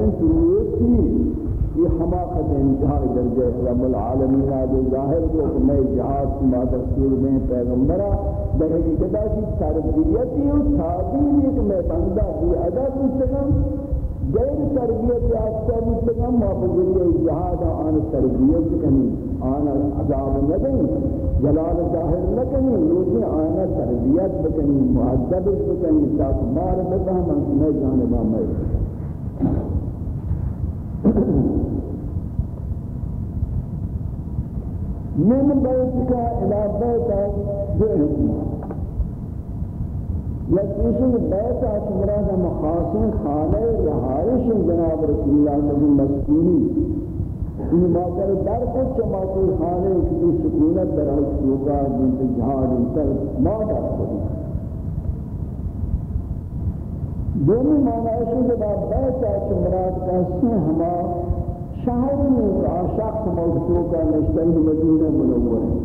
بکن شروعی یہ حماقت انتہائی درجہ رب العالمین آدھے ظاہر کو کہ میں جہاد کی ما دستور میں پیغمبرہ در حقیقتہ کی تربیتی و تعبیری کہ میں بندہ بھی ادا کرتگم غیر تربیت یافتہ مستقام ما بذریعہ جہاد آن تربیت کنی آن عذاب ندیں، جلال ظاہر نکنی لیکن آن تربیت بکنی معذب بکنی تاک مار بفہم میں جانبا میں من بیت کا الى بیت جو حکمہ یا کسی بیت مراد مخاصن خانہ رہائش جناب رسول اللہ صلی اللہ علیہ وسلم ان ماکر در کچھ ماکر خانے کی سکونت در حسوکا جنت جہاد انتر ما در خودی دونی معنی کے بعد بیت آچ مراد کہتے ہیں ہما شہر میں شخص موجودوں کا نشتر مدینہ منور ہے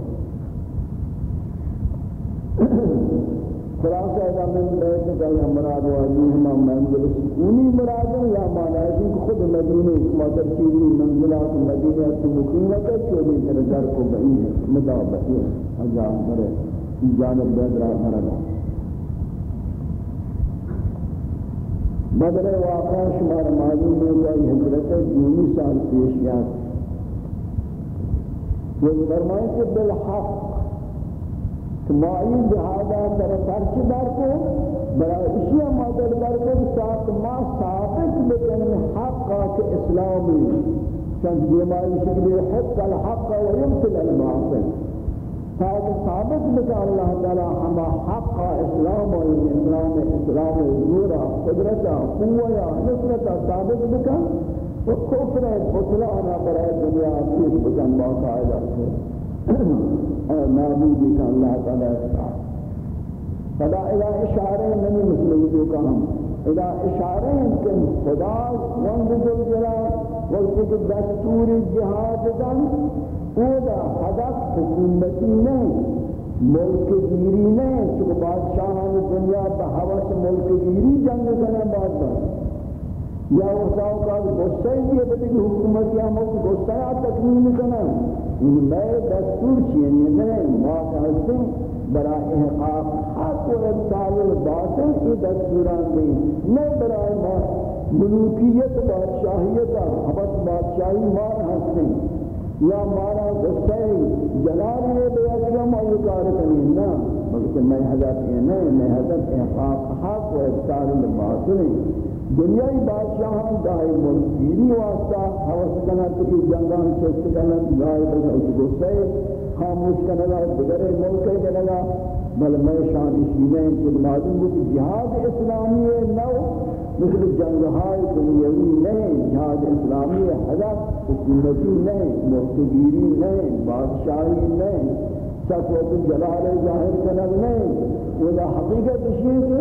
خلاصہ اذا من بیت کا یا مراد واجی ہم منزل سکونی مراد ہے یا معنی ہے کہ خود مدینے مدر چیزی منزلات مدینہ کی مقیمت ہے چوبی درجار کو بہی ہے مدابت ہے حجام کرے جانب بیدرا مرد بدر واقع شمار معلوم ہے کہ حضرت دینی سال پیش یاد. وہ فرمائے کہ بالحق مائی جہادا در پرچ در کو برای اشیاء مادر در کو ساتھ ما ثابت بکن حق اسلامی. چند بیماری شکلی حق الحق و یمثل المعصل تاکہ ثابت بکن اللہ تعالی ہما حق اسلام و اسلام اسلام زورا قدرتا قویا نصرتا ثابت بکن و کفر بطلانا برای دنیا پیش بکن باقاعدہ اور معبودی کا اللہ تعالی کا۔ فدا الى اشارے نہیں مسلموں کا ہم۔ الى اشارے کہ خدا وند جل جلال وقت دستور جہاد دن اودا ہدف حکومتی نہیں ملک گیری نہیں چونکہ بادشاہان دنیا پہ حوث ملک گیری جنگ کرنے بعد یا وساو کا غصہ یہ بتی کہ حکومت یا مو غصہ یا تکمیل کرنا ان میں دستور چیئے نہیں ما کہتے برای احقاق حق و ابطال باطل یہ دستوران نہیں میں برای ملوکیت بادشاہیت حبت بادشاہی مار ہستے۔ یا مارا غصہ جلال یہ بے اکرم اور یہ کار کریں؟ نا بلکہ میں حضرت یہ نہیں، میں حضرت احقاق حق و ابطال باطل دنیای بادشاہان دائی مرسیری واسطہ حوث کنا تکی جنگان چست کنا دائی بنا اس گسے خاموش کنا گا بگرے ملکے کنا گا بل میں شان شینے کہ معلوم ہے جہاد اسلامی ہے، نو مثل جنگہائی دنیاوی نہیں جہاد اسلامی ہے حکومتی نہیں مرتگیری نہیں بادشاہی نہیں سکوت جلال ظاہر کنا نہیں وہ حقیقت شیئے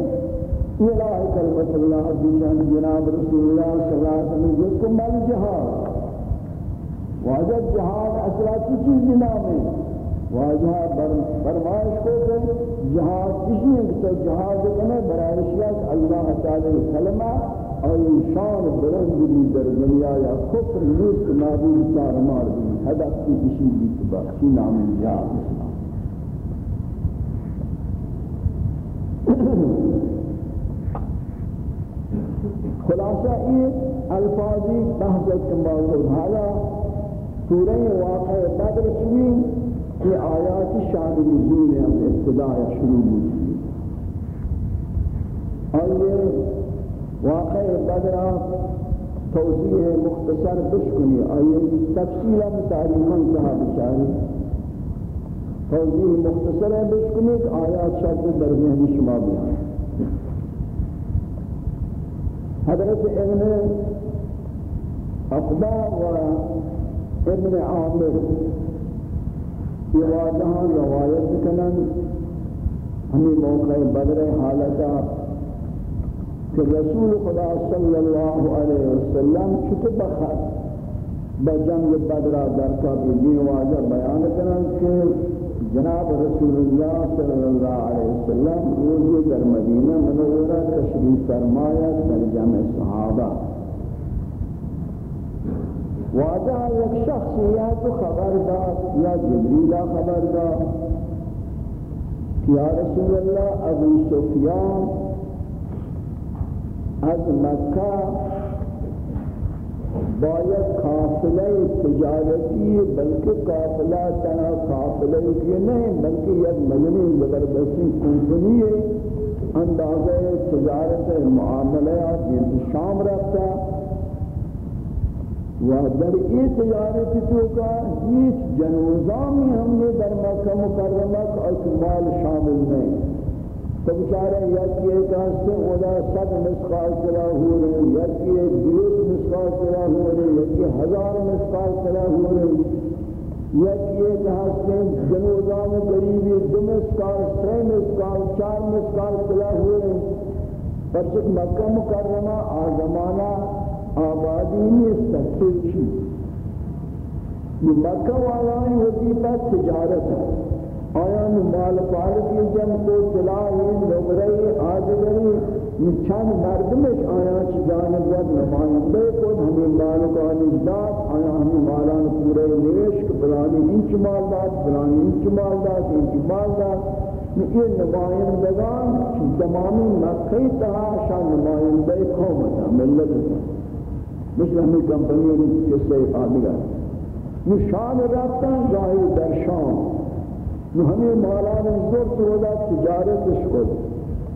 کہ الہ کلمت اللہ بجان جناب رسول اللہ صلی اللہ علیہ وسلم جس کو مل جہاد واجہ جہاد اصلا کی چیز نام ہے۔ واجہ فرمائش کو کہ جہاد کسی ہے کہ جہاد کنے برای شیعہ اللہ تعالی کلمہ اور شان بلند بھی در دنیا یا کفر نیست معبود چار مار بھی ہدف کی کسی بھی تبا کی نام جہاد خلاصہ یہ الفاظی بحثت موضوع حالا سورہ واقع بدر چوی کہ آیات شان نزول ہیں ابتداء شروع ہوئی اور یہ واقع بدر توضیح مختصر بشکنی اور یہ تفصیلا تاریخاً کہا بچاری توضیح مختصر ہے بشکنی کہ آیات شرط در ذہن شما بیان حضرت ابن اقبا و ابن عامر یہ واضحان روایت کنن۔ ہمیں موقع بدر حالتا کہ رسول خدا صلی اللہ علیہ وسلم چھتے بخط بجنگ بدرہ درکا بھی دین واضح بیان کنن کہ جناب رسول اللہ صلی اللہ علیہ وسلم روزی در مدینہ منورہ تشریف فرمایا در جمع صحابہ۔ واجہ ایک شخص یا تو خبر داد یا جبریلہ خبر داد یا رسول اللہ، ابو سفیان از مکہ باید قافلہ تجارتی، بلکہ قافلہ تنا قافلہ کی نہیں، بلکہ یک مدنی زبردستی کمپنی ہے، اندازہ تجارت معاملات یہ شام رکھتا و در ای تجارت تو کا هیچ جنوزامی ہم نے در مکہ مکرمہ کا مال شامل نہیں۔ تو بچارے یکی ایک ہستے اولا سب مسقال چلا ہو رہے یکی ایک بیس مسقال چلا ہو رہے یکی ہزار مسقال چلا ہو رہے یکی ایک ہستے جنوزان قریبی دو مسقال، سرے مسقال، چار مسقال چلا ہو رہے پر چک مکہ مکرمہ آزمانہ آبادی میں سکتے چی؟ مکہ والائیں وزیبہ تجارت ہے۔ آیان مال پارکی جن کو چلائی نمرئی آدگری چند مردمش آیان چی جانب ود نمائندے کو ہمیں مال کا نجداد آیا ہمیں مالان پورے نوشک بلانی انچ مال داد، بلانی انچ مال داد، انچ مال داد۔ یہ نمائندگان چی تمامی مکہی تہا شان نمائندے قومتا ملت مثل ہمیں کمپنی کے سے آدگر یہ شام رفتن ظاہر در شام. نو ہمیں مالان زور تو ودا تجارت شکل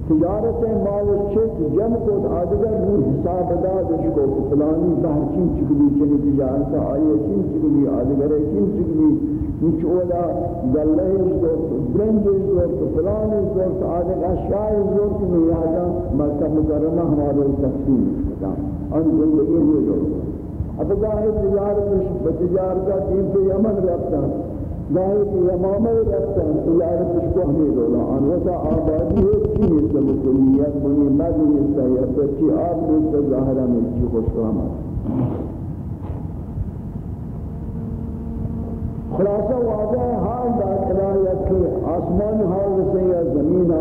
تجارت مال چھ جم کو آدگر نور حساب داد اس کو فلانی بہر چین چکلی چنی تجارت آئے چین چکلی آدگر چین چکلی نچ ودا گلہ زور، برنج زور، فلان زور آدگر اشیاء زور کی نیازا مکہ مکرمہ ہمارے تقسیم کرتا ان زندگی میں جو اب ظاہر تجارت بتجارت کا دین پہ یمن رکھتا۔ ظاہر کہ امامہ رکھتا ہے تجارت اس کو ہمیں دولا آنوتا آبادی ہے چیز سے مسلیت بنی مدنی سیت چی آب میں ظاہرہ میں چی خوش رحمت خلاصہ واضح حال داد الہیت کہ آسمان حال سے یا زمین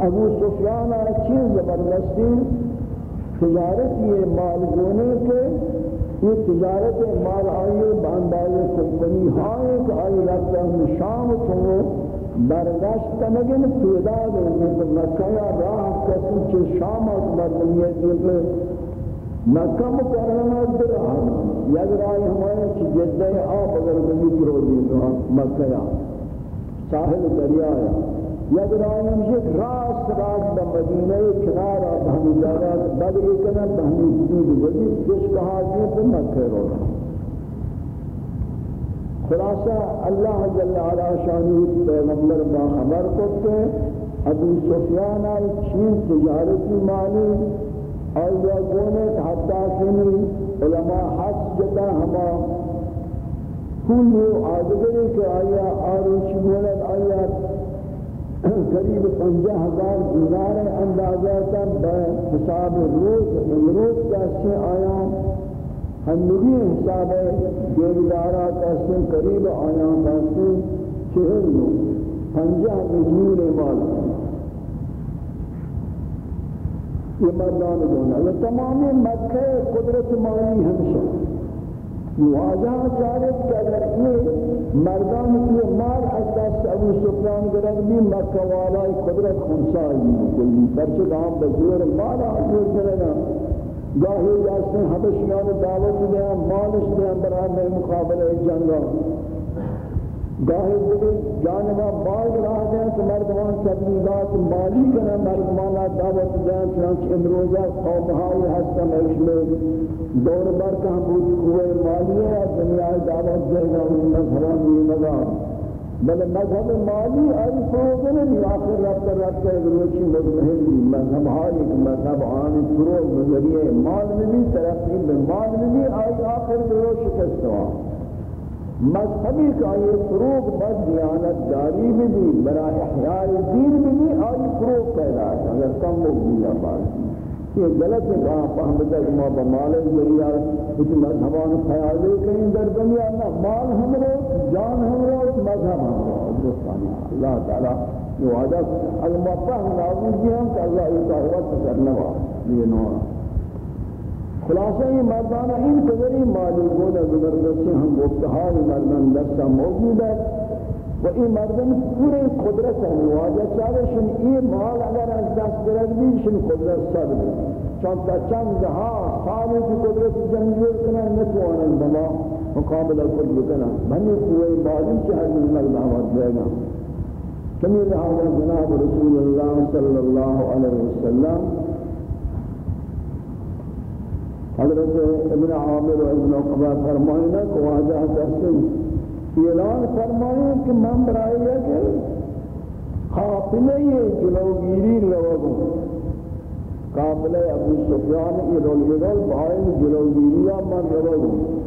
ابو سفیان چیز زبردستی تجارت یہ مال گونے کے یہ تجارت مال آئیے بانداز کمپنی ہائے کہ آئی لگتا ہم شام تو برداشت کنگن پیدا گئے تو مکہ یا راہ کسی چھ شام از مردمیت دیتے مکہ مکرمہ در آنا یک رائے ہمارے چھ جدہ آپ اگر بلی کرو دیتا مکہ یا ساحل دریا یا۔ یک رائے ہمشہ راست راست با مدینہ کنار کنارہ بہمی جاگہ بدر کنا بہمی حدود وزید جس کہا جی مکہ رو رہا۔ خلاصہ، اللہ جل علا شانی پیغمبر با خبر کرتے ابو سفیان آئی چین تجارتی مالی آیا گونے حتی سنی علماء حس جتا ہما کل آدگری کے آیا، آروچ مولد آیا۔ قریب پنجہ ہزار دینار اندازہ تن بے حساب روز، امروز کیسے آیا۔ ہم نبی حساب دیردارہ کیسے قریب آیا کیسے چہر لو پنجہ ملیون مال یہ مردان دونا یہ تمامی مکہ قدرت مالی ہمشہ۔ واجہ جارت کہ اگر یہ مردان کی مار اساس ابو سفیان گرد بھی مکہ والا قدرت خمسائی کلی برچہ گام بزور مالا حضور کرنا گاہی جاستے حبشیان دعوت دیا مالش دیا برای مقابلہ جنگا گاہی دیگر جانبا باز راہ دیں کہ مردمان تبلیغات مالی کریں مردمانا دعوت دیں چنانچہ امروزہ قومہائی میش میں دور بر کہاں بوچ کوئے مالی ہے دنیا دعوت دے گا ان مذہبان بل مذہب مالی آئی فروغ نہیں آخر رب کر رب کر روچی مذہب مذہب حالی مذہب آنی فروغ نظریے مال میں بھی ترقی میں مال میں بھی آئی آخر روچ شکستوا مذہبی کا یہ فروغ بد دیانت جاری بھی بھی برای احیاء دین بھی بھی آئی فروغ پیدا ہے اگر کم لوگ دینا بات یہ غلط ہے کہاں فہمتا کہ ما بمال ذریعہ، کچھ مذہبان خیالے کہیں در دنیا، نہ مال ہم رو جان ہمراہ مذہب ہمراہ حضرت ثانی اللہ تعالیٰ جو عادت اگر ما فهم نابود ہم کہ اللہ یہ دعوت کرنا یہ نو خلاصہ یہ مردان این قدری مالی بودہ زبردستی ہم گفتحال مردان دستا موجود ہے و این مردم پوری قدرت هم واجه شن. این مال اگر از دست بردی شن قدرت سر بود. چند تا چند ها سالی که قدرت جنگیر کنن نتوانند بما مقابلہ کل بکنا بنی پورے مالی چاہے من مرد آمد دے گا کمی لہذا جناب رسول اللہ صلی اللہ علیہ وسلم حضرت ابن عامر و ابن عقبہ فرمائنا کہ واجہ تحسن اعلان فرمائیں کہ من برائی ہے کہ قابلہ یہ جلوگیری لوگوں قابلہ ابو سفیان ایرول ایرول بھائی جلوگیری من لوگوں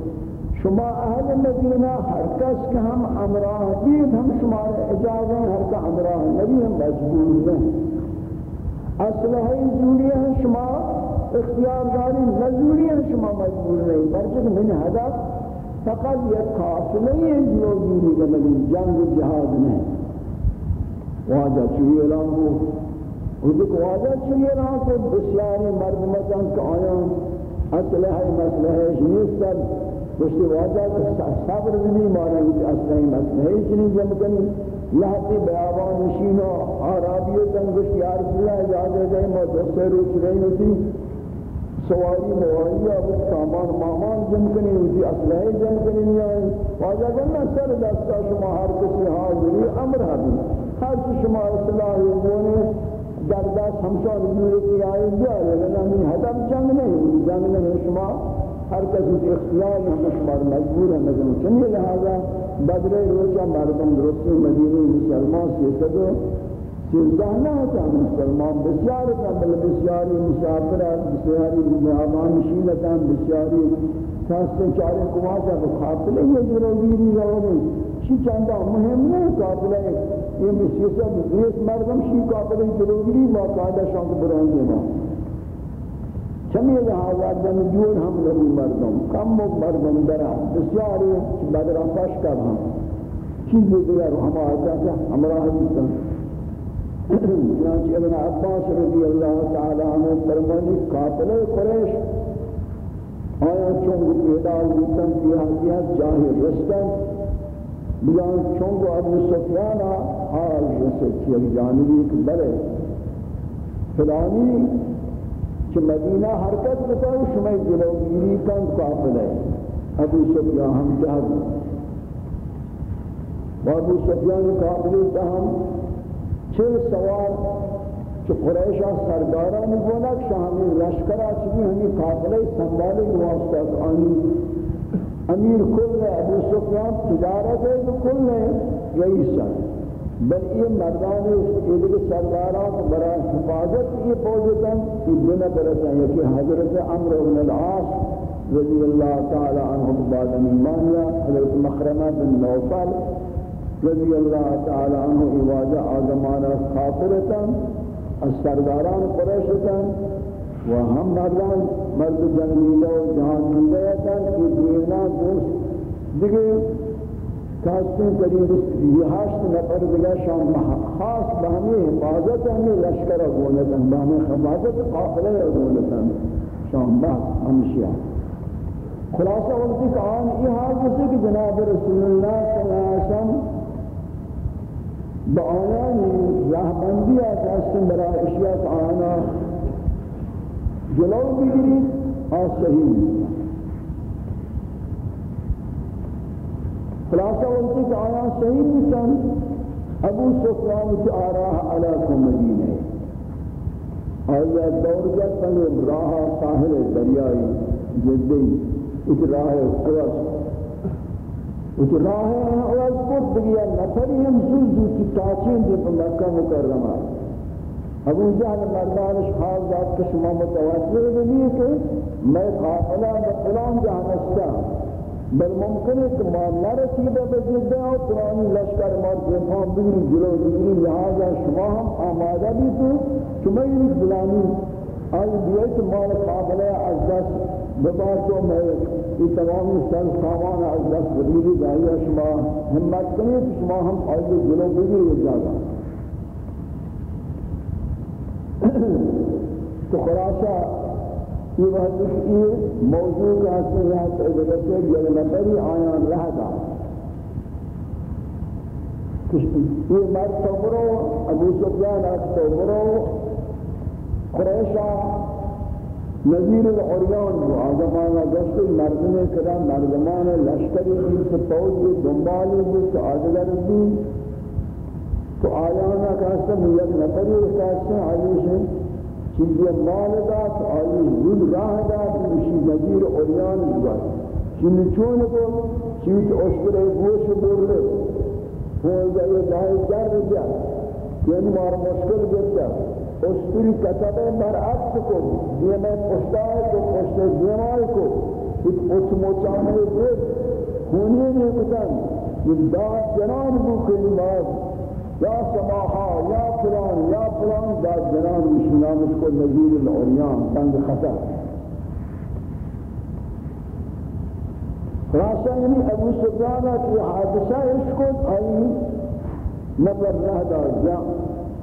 شما اہل مدینہ ہر کس کہ ہم امراہ دید ہم شما اجازہ ہیں ہر کا امراہ نبی، ہم مجبور ہیں۔ اسلحہ جوڑی ہیں شما، اختیار داری نزوری ہے شما مجبور نہیں۔ برچک من حدث فقط یہ خاص نہیں ہے جو دینی کا نبی جنگ و جہاد نہیں واجہ چوئی اعلان کو حضرت واجہ چوئی اعلان کو بسیاری مرد مطلب کہ آیا اصلحہ مسئلہ شنیستر مشتی واجہ صبر بھی مانا کہ اصلحہ مسئلہ شنی جمع کنی. لحظی بیابان نشینو آرابیتاں گشتی عرض اللہ اجازت ہے ما دوسرے روچ رہی ہوتی سواری مواری اب سامان مامان جم کنی اسی اسلحے جم کنی نہیں آئے واجہ سر دستا شما ہر کسی حاضری امر حبی ہر چی شما اصلاحی بونے در دست ہمشان جوری کی دیا لیکن ہمیں حدب جنگ نہیں جنگ نہیں شما. ہر کسی کے اختیار ہم شمار مجبور ہیں، مجبور چنی لہذا بدر روچہ مردم درستی مدینی مسلمان سے سیسدو سیزدہ نہ ہوتا مسلمان بسیار کا بل بسیاری مسافر بسیاری مہمان نشینتا بسیاری خاصے چارے کماسا کو قافلے یہ ضروری رہو شی چندہ مهم نہیں قافلے یہ مسیسہ بیس مردم شی قافلے ضروری باقاعدہ شانک بران دینا چمی لحاظا جون ہم لگو مردم. کم و مردم درہ بسیاری بدران پاش کر ہم چیزی دیگر ہم آتا ہے ہمراہ دیتا چنانچہ ابن عباس رضی اللہ تعالی عنہ فرمانی قاتل قریش. آیا چونگ پیدا ہوتن کیا کیا جاہر رستن، بیان چونگ ابو سفیانا حال رسد کی جانبی ایک بلے فلانی کہ مدینہ حرکت بتاو شمع جلوگیری کن قافل ہے۔ ابو سفیان ہم جہد ابو سفیان قافلی تاہم چه سوار کہ قریشہ سرداران گونک شاہمی لشکرہ چکی ہمی قافلہ سنبھالے واسطہ آنی۔ امیر کل ہے، ابو سفیان تجارت ہے تو کل ہے، رئیس ہے۔ بل یہ مردان ایدر سرداران برای حفاظت یہ پوجتاں یہ دنہ برسا ہے کہ حضرت عمر بن العاص رضی اللہ تعالی عنہ بعد ایمانیہ حضرت مخرمہ بن نوفل رضی اللہ تعالی عنہ ایواجہ آزمانا خاطرتا از سرداران قریشتا و ہم مردان، مرد جنگیلہ و جہان مندیتا کہ دینا دوست دیگے کاستے قریب یہ ہاشت نفر دیگا شام خاص بہمی حفاظت ہمیں لشکر گونتا بہمی حفاظت قافلہ گونتا شام بہت ہمشیہ خلاصہ وقتی کہ آن یہ حال کہ جناب رسول اللہ صلی اللہ علیہ وسلم با آیانی رهبندی از هستن برای اشیاء آنا جلو بگیرید آن خلاصہ وقتی کہ آیا صحیح بکن ابو سفیان کی آراہ علیکم مدینہ۔ آیا دور جت پنے راہ ساحل دریائی جدی اس راہ قرص اس راہ ہیں کو دیا نفری ہم زل زل کی تاچین دے پر مکہ مکرمہ۔ ابو جہل مردانش حال ذات کے شما متوجہ بھی کہ میں قافلہ بفلان جہنستا بل ممکن ہے کہ ما نرسیدہ بجدہ اور قرآنی لشکر مار جنفان بگری جلو بگری لہذا شما ہم آمادہ بھی تو شما یہ بلانی آئی بیت مال قابلہ از دست ببا تو میں یہ تمام سر سامان از دست بگیری دائیہ شما ہمت کنی تو شما ہم آئیے جلو بگیری جاگا تو خلاصہ یہ وقت یہ موضوع کا اصل ہے کہ ادھر سے یہ نفری آیان رہ دا یہ مرد صبرو ابو سفیان از صبرو قریشا نظیر العریان و آزمانا گشت مردم کرا مردمان لشکری جس فوج دنبالی جس آدگر بھی تو آیانا کہاستا یک نفری کہاستا آیوش چیزی مال داد آیوش دل راہ داد مشی نظیر اوریان داد چیزی چون کو چیز اشتر گوش برلے فوز یہ دائے جر جا یعنی مار مشکل گرتا اشتری کتب برعکس کو دیمے پشتاہ کو پشت دیمائی کو ایک اتموچانے دیر خونی نہیں بتن یہ داد جنان بو کلمات یا سماحا یا فلان یا فلان دا جنان مشنام اس کو نظیر العریان تنگ خطا خلاصہ یعنی ابو سفیانہ کی حادثہ اس کو آئی نظر رہ دا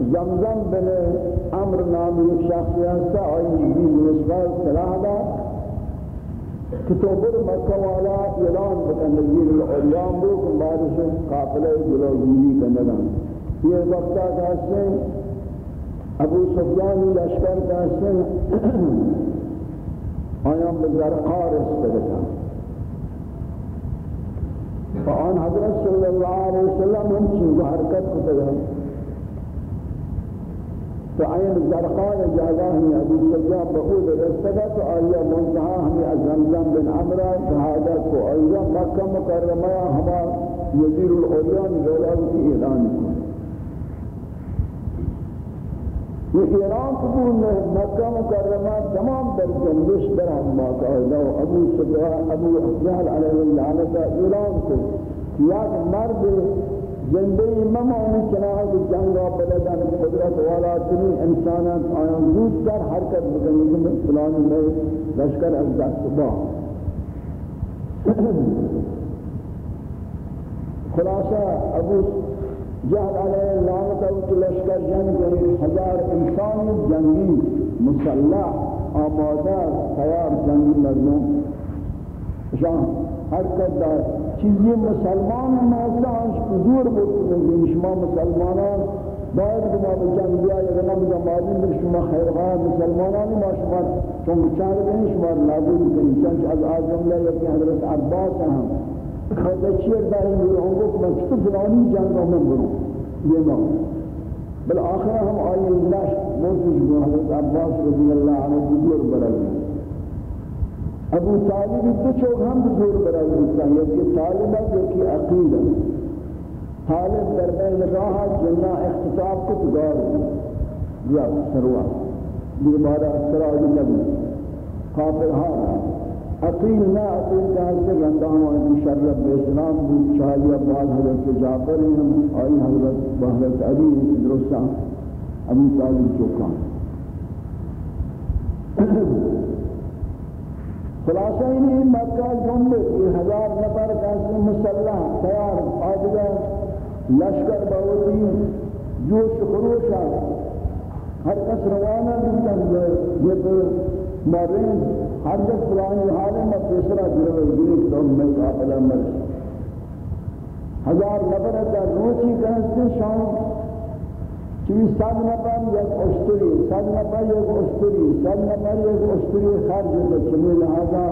زمزم بن أمر نامی شخصیت سے آئی بھی نسبت صلاح دا کہ تو بر مکہ والا اعلان بکن نظیر العریان بو کن بارش قافلہ جلوگیری کنگان یہ وقتہ کہتے ہیں ابو سفیان لشکر کہتے ہیں آیام بزرقار استگتا فآن حضرت صلی اللہ علیہ وسلم ہم چیز حرکت کو تگا تو آئین زرقار جاگا ہمیں ابو سفیان بخود رستگا تو آیا منتحا ہمیں از ازمزم بن عمرہ شہادت کو آیا۔ مکہ مکرمہ ہما یزیر العلیان دولار کی اعلان کو یہ ایران قبول میں مکہ مکرمہ تمام در جنبش در ہم باقاعدہ و ابو سبحا ابو جہل علیہ اللعنت ایران کو یا مرد زندگی ممانی چناہ کی جنگا بلدن قدرت والا تنی انسانات آیان زود کر حرکت بکنی کہ فلانی میں لشکر از دست با. خلاصہ، ابو جہل علیہ لعنت و لشکر جنگ ہزار انسان جنگی مسلح آمادہ تیار جنگی مظلوم شان حرکت دار چیزی مسلمان مازدہ آنش حضور بودتن شما مسلمانان باید که ما به جنگ بیایی اگر نمیدن مازین بر شما خیرخواه مسلمانانی ما شما چون بچار کنی شما نابود کنی چونچه از آزم لے یکی حضرت عباس هم خود چیر داری میره گفت من چطور فلانی جنگ رو من برو یہ نام بل آخر ہم آئی اللہ موسیش کو حضرت عباس رضی اللہ عنہ بزور برائی ابو طالب دو چوک ہم بزور برائی ہوتا ہے کہ طالبہ جو کی عقیدہ طالب در بین راہ جنہ اختتاب کو تدار یا سروا یہ بارہ سراج نبی قابل ہاں عقیل نہ عقیل کا حضرت رندان و مشرف اسلام بود چاہیے بعد حضرت جعفر ہیں آئی حضرت بحرت علی درستہ ابو طالب چوکان خلاصہ انہی مکہ جنبے کی ہزار نفر کیسے مسلح، تیار آدھگا لشکر باوتی جوش خروشا ہر کس روانہ بھی یہ تو مرین ہر جب پرانی حال میں تیسرا جلوہ گیری تو میں قابلہ مرش ہزار نفر در روچی کہستے شام۔ چوی سب نفر یک اشتری سب نفر یک اشتری سب نفر یک اشتری خرج ہوتا چمی لہذا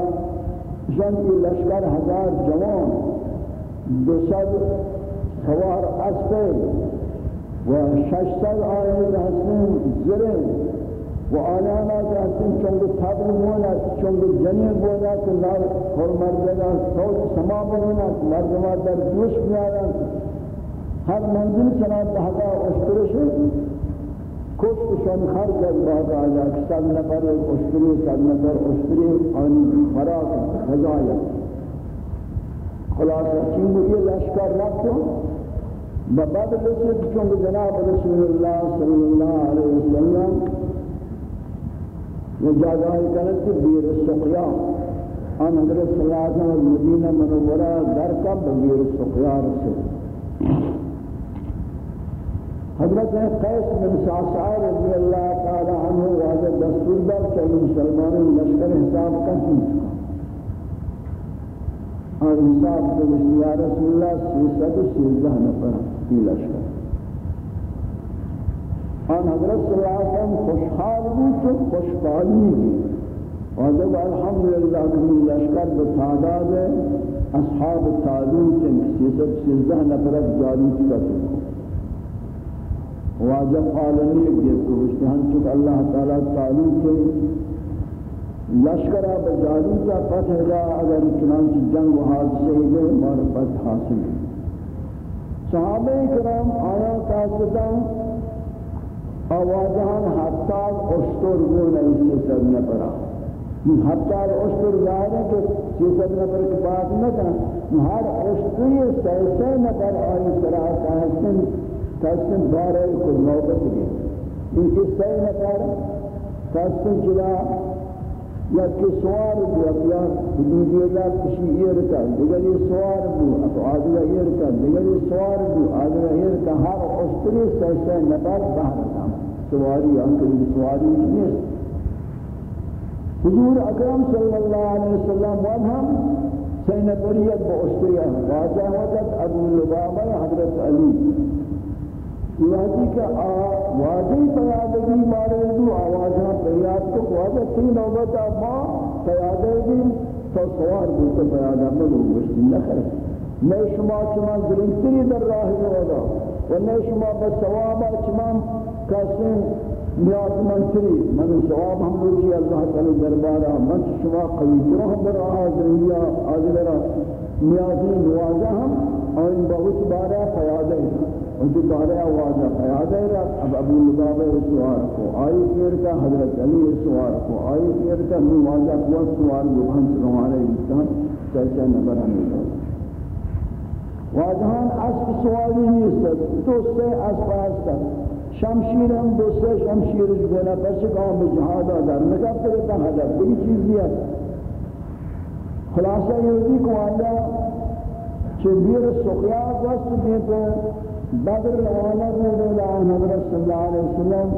شان کی لشکر ہزار جوان، دو سب سوار اسپے و شش سب آئے ہستیں زرین۔ و آنانا جانسن چونگ تابل مونا چونگ جنی بونا کہ نال حرمت دینا سوچ سما بونا مردمہ در جوش بیارا ہر منزل چنا تحقا اشترش کشت شن خر کر بعد آیا سب نفر اشتری سب نفر اشتری آن فراق خزایا خلاصہ چنگو یہ لشکر رکھو بعد رسول چونگ جناب رسول اللہ صلی اللہ علیہ وسلم یہ جگہ کرت بیر سقیا ان حضرت صلی اللہ علیہ وسلم مدینہ منورہ در کا بیر سقیا رسے. حضرت قیس بن ساسار رضی اللہ تعالی عنہ واجب دستور دار کہ مسلمانوں لشکر حساب کا چیز اور حساب کو یا رسول اللہ سیسد سیزدہ نفر کی لشکر آن حضرت صلی اللہ علیہ وسلم خوشحال بھی تو خوشحالی بھی اور جب الحمدللہ بنی لشکر بتعداد اصحاب تعلوت سیسد سیزدہ نفر جالوت کا چیز واجب عالمی یہ کو ہم چک اللہ تعالی تعالی کے لشکر بجاری کا فتح جا اگر چنانچہ جنگ و حادثے میں معرفت حاصل صحابہ کرام آیا کاسدہ آوازان حتال اشتر گون ایسے سر نہ پڑا حتال اشتر ظاہر ہے کہ سیسد نفر کی بات نہ کہا ہر اشتری سیسے نفر آئی سراہ کہستن کسن بارے کو نوبت گئے ان کی سی نفر کسن چلا یا کہ سوار بھی اپیا حدودی اللہ کشی ایر کا دیگری سوار بھی اپا آدھگا ایر کا دیگری سوار بھی آدھگا ایر کا ہر اشتری سی سی نفر باہر کام سواری انکر سواری نہیں حضور اکرم صلی اللہ علیہ وسلم وہم سی نفریت با اشتری واجہ وقت ابو لبابہ حضرت علی۔ یادی کہ واجی پیادگی مارے دو آوازاں پیاد کو واجہ تین نوبت ما پیادگی تو سوار بوتا پیادا ملو گشتی نخر۔ میں شما چما ظلمتری در راہ رودا و میں شما بسوابا چما کسن نیاز من منتری من سواب ہم روچی اللہ تعالی دربارا من شما قوی ترہ بر آزر آزر نیازی نوازا ہم اور ان بہت بارا پیادہ ان کی بارے آواز ہے رہا اب ابو لبابہ سوار کو آئی پیر کا حضرت علی سوار کو آئی پیر کا نواجہ کو سوار جو ہم سنوانے انسان کیسے نبر ہمیں دو واجہان اسب سواری نہیں سکت تو سے اسب آستا شمشیر هم دو سه شمشیر گونه پس قام جهاد در نگفت که تن هدف دیگه چیزی هست خلاصه یهودی کو آنجا چه بیر سقیات وست دیتا بدر روانه بوده لعن حضرت صلی اللہ علیہ وسلم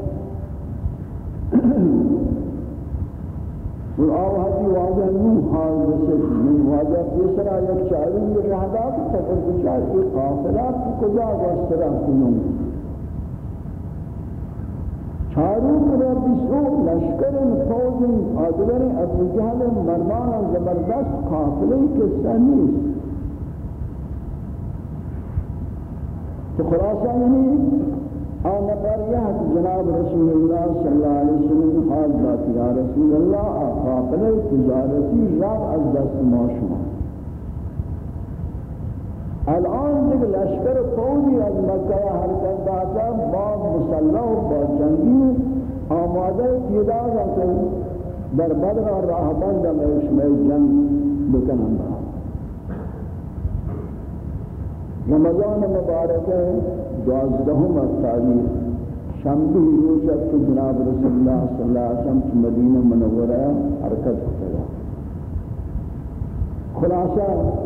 اور آو حدی واضح نون حال بسید من واضح دوسرا یک چاری یہ رہا تھا رہدہ تکر کچھ آئی قافلہ کجا وست کنوں کنون کنوں چارو کرا بسو لشکر فوج آدگر ابو جہل مرمان زبردست قافلے کے سنیس تو خلاصہ یعنی آن نفر یہ جناب رسول اللہ صلی اللہ علیہ وسلم حال ذات یا رسول اللہ قابل تجارتی رب از دست ما شما. الان دیکھ لشکر فوجی از مکہ حرکت داتا با مسلح و با جنگی آمادہ تیداد ہے در بدر راہ بند میں اس جنگ بکنم رہا رمضان مبارک ہے دوازدہم تاریخ. شنبه روز تو جناب رسول اللہ صلی اللہ علیہ وسلم کی مدینہ منورہ حرکت ہوتا ہے خلاصہ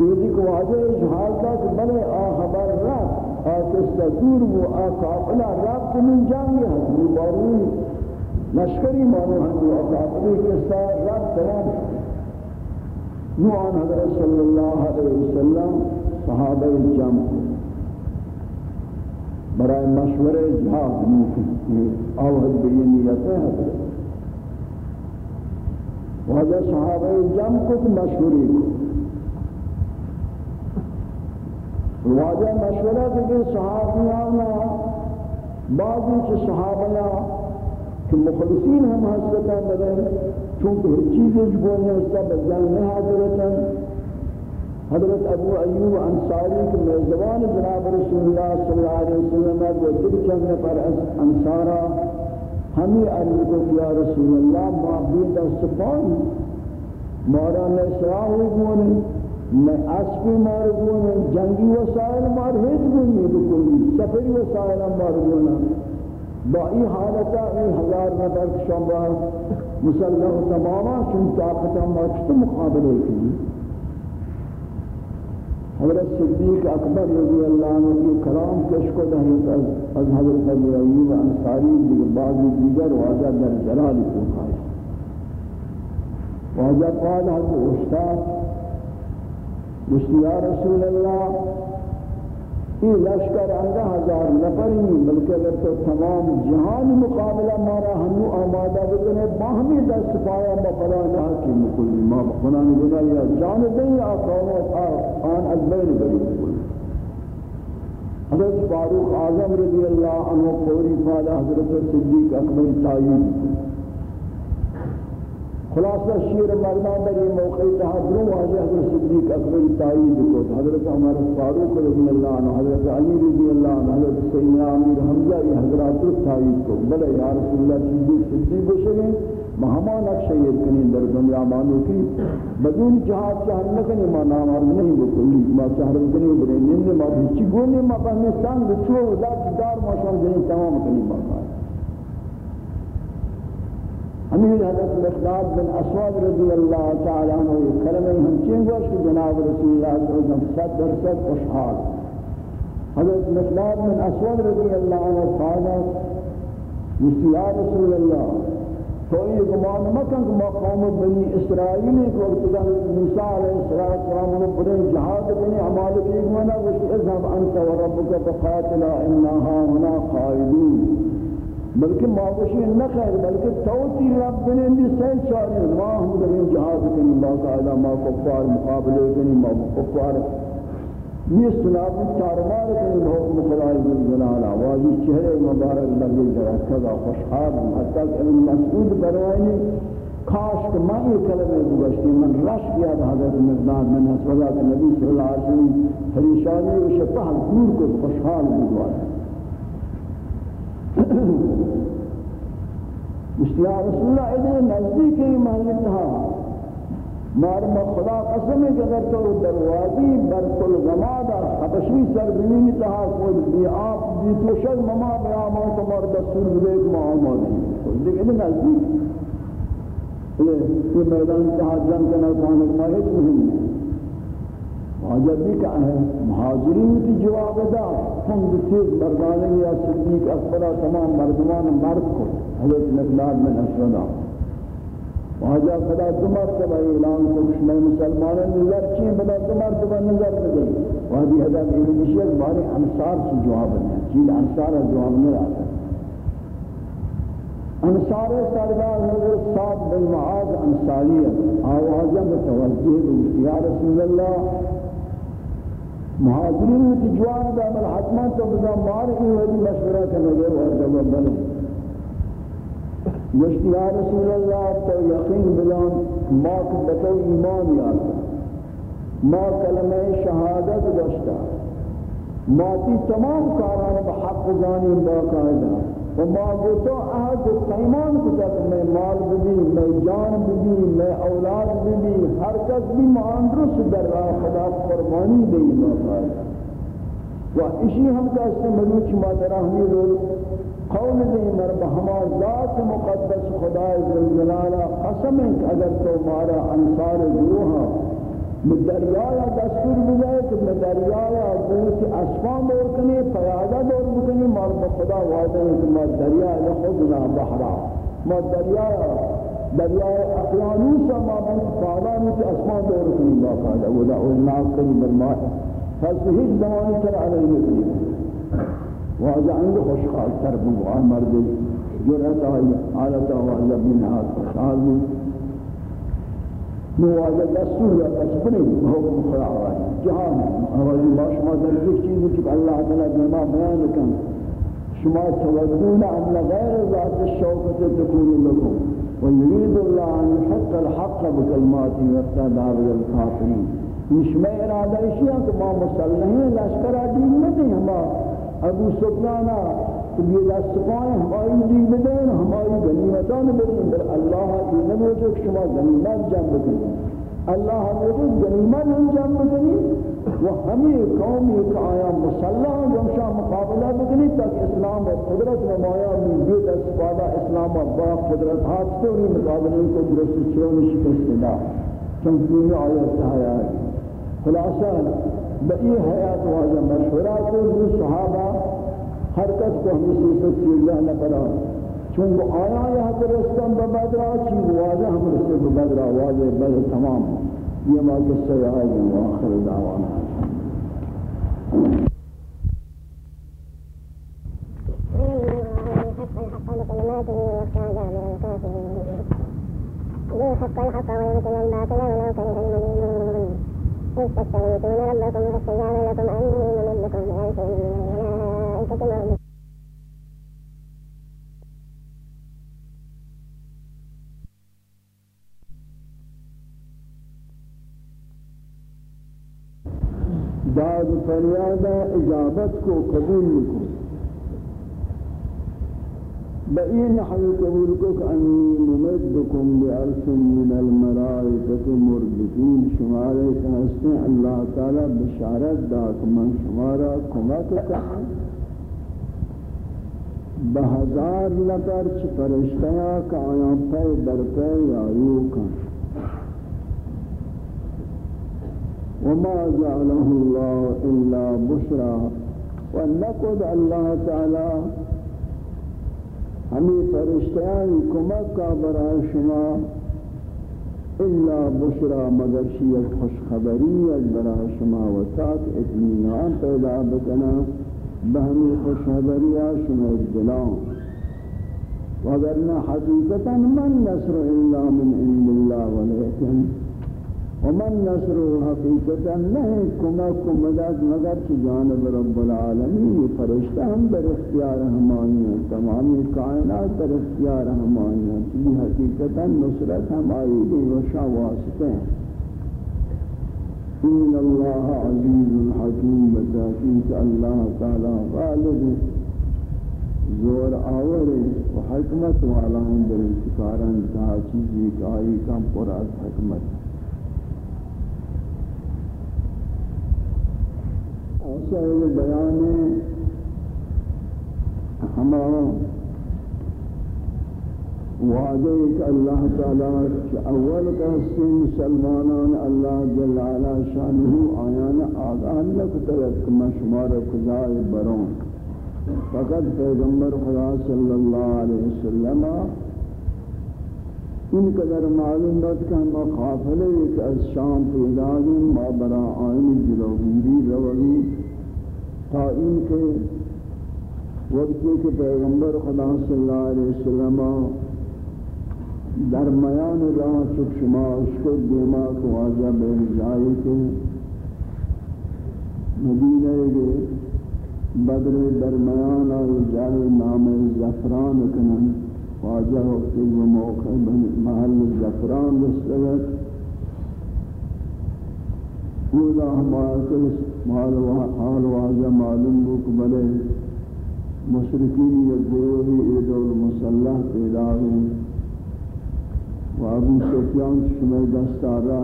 یہ کو واضح جہال کا کہ بلے آ خبر رات آتشتا دور و آ قافلہ رات من جانگی ہے مبارون لشکری مانو ہم و قافلی کے ساتھ رات تمام نوعان حضرت صلی اللہ علیہ وسلم صحابہ جمع برای مشورہ جہاد ممکن آوہد بئی نیت ہے۔ حضرت وجہ صحابہ جمع کو مشوری کو۔ واجہ مشورہ کہ صحابیانا بعضی چھ صحابیاں کہ مخلصین ہم حسدتا بدن چونکہ ہر چیزیں جو بولنے اس کا بجان نہیں حاضرتا حضرت ابو ایوب انصاری کے میزبان جناب رسول اللہ صلی اللہ علیہ وسلم کو دل چند پر انصارا، ہمیں عرض کو کیا رسول اللہ ما بید مارا میں سراہ گونے میں اسپی مار گونے جنگی وسائل مار ہیچ گونے بکلی، سفری وسائل مار گونا با ای حالتا ای ہزار نفر شنبہ مسلح تماما چون طاقتا ما چطور مقابلے کی۔ حضرت صدیق اکبر رضی اللہ عنہ کی کلام کشکو دہیت از حضرت ابو ایوب انصاری دیگر بعض دیگر واجہ در جلال کو کھایا واجہ قال حضرت استاد مشتی یا رسول اللہ یہ لشکر اندہ ہزار نفر نہیں بلکہ اگر تو تمام جہان مقابلہ مارا ہنو آمادہ بکنے، باہمی دست پایا با فلا جہاں کی مکلی، ما بخنان گنا یا جان دیں یا قومت آن از بین بری مکلی۔ حضرت فاروق اعظم رضی اللہ عنہ پوری فالا حضرت صدیق اکبر تائید۔ خلاصہ شیر مردان در یہ موقع تحضروں واجہ حضرت صدیق اکبر تائید کو حضرت عمر فاروق رضی اللہ عنہ، حضرت علی رضی اللہ عنہ، حضرت سیدنا امیر حمزہ یہ حضرات تائید کو بلے یا رسول اللہ صدیق صدیق بشگیں مہما نقشہ یہ کنی در دنیا مانو کی، بدون جہاد چاہر نکنی ما نام عرض نہیں بکلی ما چاہر کنی. برے نندے ما بھیچی گونے ما پہنے سانگ چو دار ما شان جنی تمام کنی ما. کھائے امیر حضرت مقداد بن اسود رضی اللہ تعالی عنہ یہ کلمہ ہم چین گوش کہ جناب رسول اللہ صلی اللہ علیہ وسلم صد درصد خوشحال. حضرت مقداد بن اسود رضی اللہ عنہ قال یا رسول اللہ، تو یہ گمان مکن کہ مقام بنی اسرائیل کو ارتدان موسیٰ علیہ السلام نے پورے جہاد بنی عمال کی گمانا وش اذهب انت وربك فقاتلا انها هنا قائدون. بلکہ معاشی نہ خیر، بلکہ توتی رب نے بھی سین چارے ما ہم در جہاد کنی باقاعدہ ما کفار مقابلے کنی، ما کفار یہ سناب چارمار کنی بہت مخلائی بن جلال. آوازی چہرے مبارک لگے جرا کذا خوشحال. حتی کہ ابن مسعود بروائنی کاش کہ میں یہ کلمہ بگشتی من رش کیا حضرت مردان من حسولہ کہ نبی صلی اللہ علیہ وسلم، پریشانی و شفاہ دور کو خوشحال بگوارا مشتیا رسول اللہ ادھر نزدیک ہی محل تھا۔ مار خدا قسم ہے کہ اگر تو دروازی بر کل غمادا حبشی سرزمین تھا کوئی بھی آپ بھی تو شر مما بیا ما تمہار دستور دے ما آماد ہے۔ لیکن نزدیک۔ یہ میدان تھا جنگ کرنا پانے کا ہیچ مهم نہیں حاجت بھی کہا ہے مہاجرین کی جواب دا ہم تیز مردانے یا صدیق اکبر تمام مردمان مرد کو حضرت مقداد میں نشردا واجہ خدا دو مرتبہ اعلان کو میں مسلمان نظر چین بدا دو مرتبہ نظر بدے واجی حضرت ابن شیخ بارے انصار سے جواب دیں۔ چیز انصار جواب نہیں آتا۔ انصار سردار حضرت صاحب بن معاذ انصاریت آوازہ متوجہ یا رسول اللہ مہاجرین کی جوان دا بل حتمان تو بدا مار کی ہوئی مشورہ کرنے گئے وہ جب بنے۔ مشتی یا رسول اللہ تو یقین بلان ما کبتو ایمان یاد۔ ما کلمہ شہادت داشتا۔ ما تی تمام کاران بحق زانی باقاعدہ و ما گوتو عهد پیمان کتا کہ میں مال بھی میں جان بھی میں اولاد بھی ہر کس بھی معاندرس در راہ خدا فرمانی دے باقاعدہ و اسی ہم کا اس ملوچ مادرہ ہمیں رول قول دے مر بہما ذات مقدس خدا جلالہ قسم اگر تو مارا انصار گروہ به دریای دستور بده که به دریای بوش اسفان دور کنی پیاده بور بکنی. ما به خدا وعده که ما دریای خودنا بحرا. ما دریای دریای اقیانوس ما من فعلانی که اسفان بور کنی با فعلا و دا اولناف کنی بر ما. فصل هیچ زمانی تر علیه نکنی واجه عند خوشخال تر بود. آن مرد جرأت آیت آلت آواز بینها خوشحال بود. مواجه دستور یا تشبنی حکم خدا آئی جہان اولی با شما در ایک چیزی کہ اللہ تعالی بیما بیان کن شما تودون ان غیر ذات الشوکت تکون لکم ويريد الله أن يحق الحق بكلماته ويفتدى بالكافرين شما ارادہ اشیاء کہ ما مسلحیں لشکر دین نہیں ہما ابو سفیانہ تو یہ دست پائیں ہماری دیگ بدین، ہماری غنیمتان بدین، در اللہ یہ نمو جو شما غنیمت جمع بدین اللہ ہمیں غنیمت ہم جمع بدین و ہمیں قوم ایک آیا مسلح جمشا مقابلہ بدین تاکہ اسلام و قدرت نمایا من بیت اسفادہ اسلام و با قدرت ہاتھ تو نہیں مقابلے کو درست چرونی شکست دا. چونکہ یہ آیت آیا ہے خلاصہ بئی حیات واضح مشورہ کو جو صحابہ حرکت کو ہمیں سیست سیدہ نبرا چونکہ آیا یہاں پر رستم ببادرہ چیز واضح ہم رسے ببادرہ واضح بل تمام۔ یہ ما قصہ آئے وآخر دعوانا حق الحق فاستجاب لكم من مردفين داد فریاد اجابت کو قبول کو بئین حل قبول کو کہ انی ممدکم بعرف من الملائکت مردفین شمارے کہستے اللہ تعالی بشارت دا کہ من شمارا کمک کہا بہزار لپر چھ فرشتیا کہ آیا پے در پے یایو کن. وما جعله الله إلا بشرى ونقد الله تعالى ہمیں فرشتیان کمک کا برای شما. الا بشرا مگر شیعت خوشخبریت برای شما و تاک اتمینان پیدا بکنا بہمی خوشخبریت شما اجدلان وگرنا حقیقتا من نصر الا من عند اللہ ولیکن ومن نصر حقیقتا نہیں کمک کو مدد، مگر کی جانب رب العالمین فرشتہ ہم در اختیار ہمانی ہیں، تمامی کائنات در اختیار ہمانی ہیں یہ حقیقتا نصرت ہماری بھی وشا واسطے ہیں. ان اللہ عزیز الحکیم بتاکید اللہ تعالی غالب زور آور و حکمت والا ہم در انتکاران تا چیزی کائی کم پر از حکمت۔ صاحب بیان ہمارا وعدے کہ اللہ تعالی اول کا سن مسلمانان اللہ جل علا شانہ آیان آغان آگان لکترک مشمار خدای برون فقط پیغمبر خدا صلی اللہ علیہ وسلم ان قدر معلوم بات کہ ہم قافلے ایک از شام پیدا دیں ما برا آئین جلوگیری روی۔ تا ان کے وقتی کہ پیغمبر خدا صلی اللہ علیہ وسلم درمیان راہ چک شما اس کو دیما کو واضح بے جائے کہ مدینہ کے بدر درمیان اور جائے نام زفران کنن. واجہ وقتی و موقع محل زفران رسلت اولا ہمارا حال واجہ معلوم بک بلے مشرقین یا گروہی عید المسلح پیدا ہیں و ابو سفیان شمی دستارہ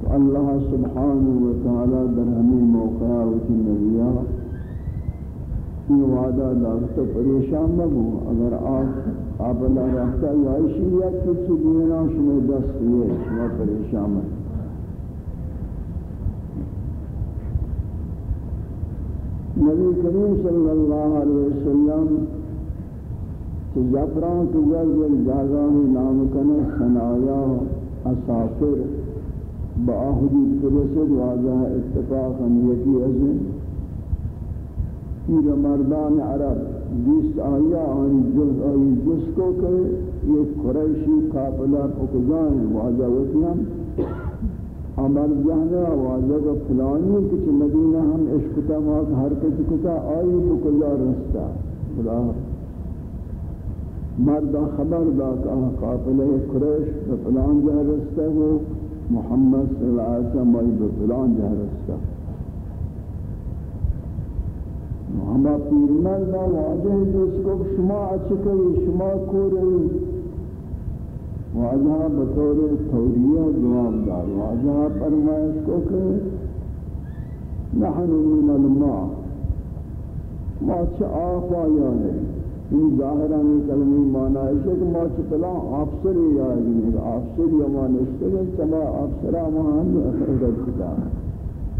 تو اللہ سبحانہ وتعالی در ہمیں موقع وچی نبیہ یہ وعدہ دار تو پریشان مبو اگر آپ آپ اللہ رہتا یا عشیت کچھ دینا شما دست یہ شما پریشان مبو نبی کریم صلی اللہ علیہ وسلم کہ زفران کی جلد ایک جاگانی نام کنے سنایا اصافر باہدی پرسد واضح اتفاقا یکی ازن پیر مردان عرب جس آیا آن جز آئی جس کو کہ یہ قریشی قابلہ اکزان واجہ وطیم عمر جہنا واجہ کا فلانی کچھ مدینہ ہم عشقتا موت حرکت کتا آئی بکلا رستا؟ خدا مردہ خبر دا کہ قابلہ قریش فلان جہ رستا وہ محمد صلی اللہ علیہ وسلم آئی بفلان جہ رستا ہما پیرمن دا واجہ جس کو شما اچکئی شما کوری واجہ بطور توریہ جواب دار واجہ فرمائش کو کہ نحن من الماء. ما چھ آفا یانے این ظاہرہ میں کلمی معنی ہے کہ ما چھ پلا افسری یانے افسر یا معنی ہے چما افسرہ مہان اخرت کتا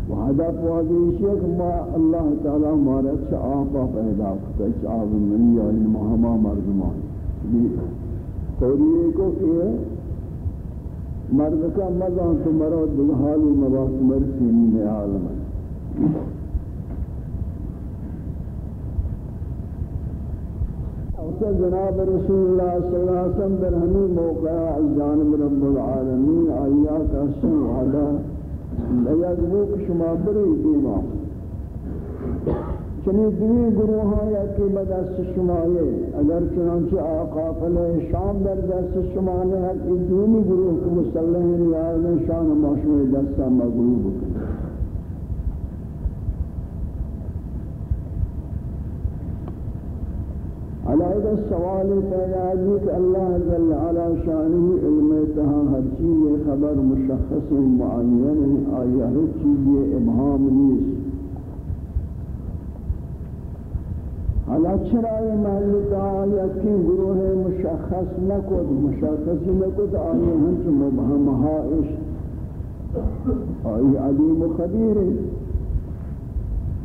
وحدا پوازی شیخ ما اللہ تعالی مارت چا آفا پیدا کتا چا آب منی آئی مہما مردمان توریے کو کہ مرد کا مزان تو مرو دلحالی مباس مرسی مرسینی عالم ہے۔ اوسط جناب رسول اللہ صلی اللہ علیہ وسلم در ہمی موقع از جانب رب العالمین آیا کا سن وعدا لیگبوک شما بری دیما۔ چنی دوی گروہاں یا کی بدست شمائے، اگر چنانچہ آقا آقافل شام در دست شمائے، ہر کی دومی گروہ کو مسلحین یا شان ماشوع دستا مغلوب کرنے علیہ سوال پیدا ہے کہ اللہ جل علا شانہ علم تہا ہر چیز خبر مشخص معین آیا ہر چیز ابہام نیست. حالا چرای محل تعالی کی گروہ مشخص نکد مشخص نکد آئی ہنچ مبہمہا عشق آئی علیم خبیر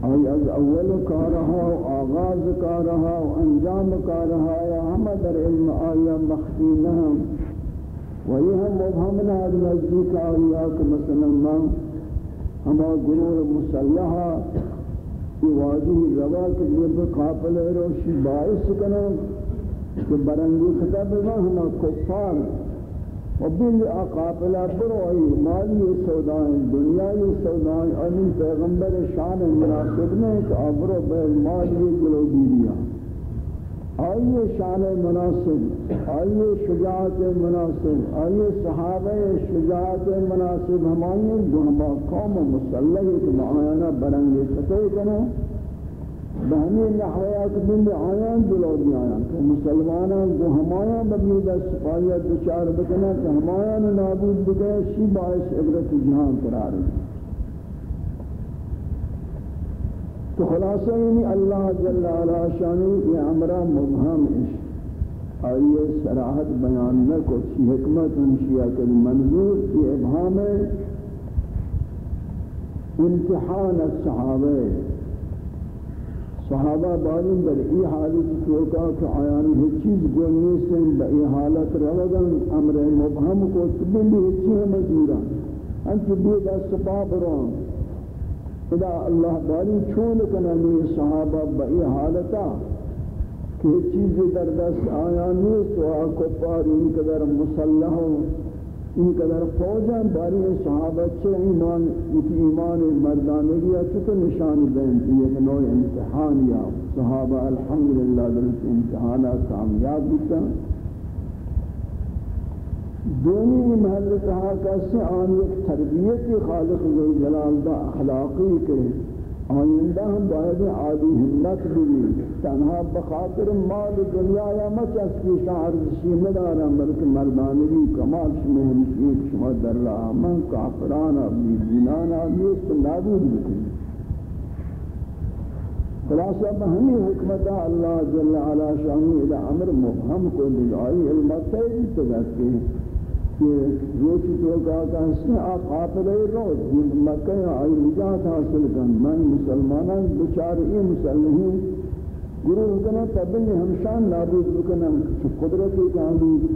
آئی از اول کارها و آغاز کارها و انجام کارها یا ہم در علم آیا مخفی نہم و یہ ہم مبہم نہ از نزدیک آیا کہ مثلا ما ہما گروہ مسلحہ یہ واجی روا کہ جب قابل روشی باعث کنو کہ برنگی خطب ما ہما کفار و بل اقابل بروائی مالی سودائیں دنیای سودائیں امین پیغمبر شان مناسب نے کہ ابرو بیل مالی گلو بیریا آئیے شان مناسب آئیے شجاعت مناسب آئیے صحابہ شجاعت مناسب ہمائیں دنبا قوم مسلح کہ معاینا برنگی فتح کنو بہمی نحویات بند آیان دلو آیان کہ مسلمانان جو ہمایان بمید سپاہیت دچار بکنا کہ ہمایان نابود بگئے شی باعث عبرت جہان قرار ہے۔ تو خلاصہ یعنی اللہ جل علا شانی یہ امرہ مبہم عشق آئیے سراحت بیان نہ کو چی حکمت انشیہ کے منظور کی ابہام امتحان الصحابہ صحابہ بارین در ای حالت چوکا کہ آیان ہر چیز گونی سے بئی حالت روگن امر مبہم کو تبلی ہر چیز مجورا انچو بید سپا برون ادا اللہ بارین چون کننی صحابہ بئی حالتا کہ ہر چیز در دست آیان نیست و آکو پار ان قدر مسلح این قدر فوجان باری صحابہ چه ایمان اتی ایمان مردانگی چطور نشان دیں یہ نوع امتحان یا صحابہ الحمدللہ درست امتحانات کامیاب بتا دونی محل کہا کہ آن ایک تربیت خالق جلال دا اخلاقی کے آئندہ ہم باید عادی ہمت بھی تنہا بخاطر مال دنیا یا مچس کی شعر مدارا بلکہ مردانگی کمال شمی ہمشی، شما در رہا من کافرانا بھی دینانا نیست نابود بکنی خلاصہ بہمی حکمتہ اللہ جل علا شانی الى عمر مبہم کو دلائی علمت تیجی تگت کہ روچ تو کا کہ آپ قافلے روز مکہ آئی نجات حاصل کن۔ من مسلمانان بچاری مسلمین گروہ کنا تبنی ہمشان نابود بکنم چو قدرتی کاندی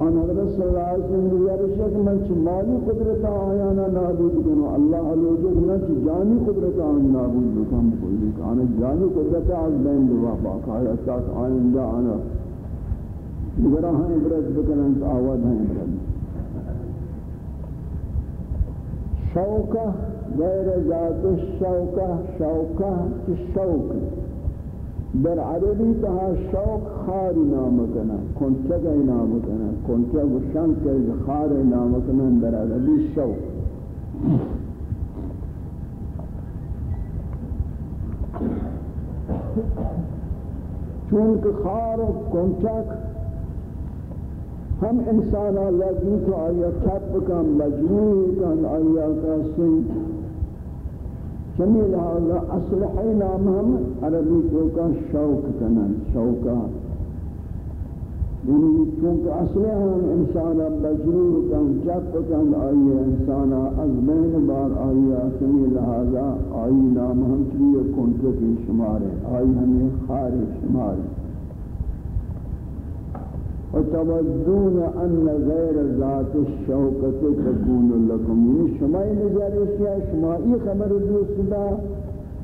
ان حضرت صلی اللہ علیہ وسلم گزارش کہ من چو مالی قدرت آیانا نابود کنو اللہ علیہ من چو جانی قدرت آن نابود بکن بکلی آنا جانی قدرت آن بین دوا باقا ہے۔ اساس آئندہ آنا۔ دیگرہ ہاں عبرت بکنن تو آواد ہاں عبرت شوکہ غیر ذات الشوکہ شوکہ کی شوک در عربی تہا شوک خاری نام کنا کنچگ نام کنا کنچگ و شنک خار نام کنا، در عربی شوک چونکہ خار و کنچک ہم انسان اللہ کی تو آیا تھپ کا مجموع کن آیا کا سن چمی لہذا اصلحی نام ہم عربی تو کا شوق کنن، شوقا. یعنی چونکہ اصلے ہم انسانا بجرور کن چپ کن آئی انسانا از بین بار آئی آسمی لہذا آئی نام ہم چلیے کنٹرکی شمارے آئی ہمیں خار شمارے وتودون ان غیر ذات الشوکت تکون لکم یعنی شمائی نظر ہے شمائی خبر دوست دا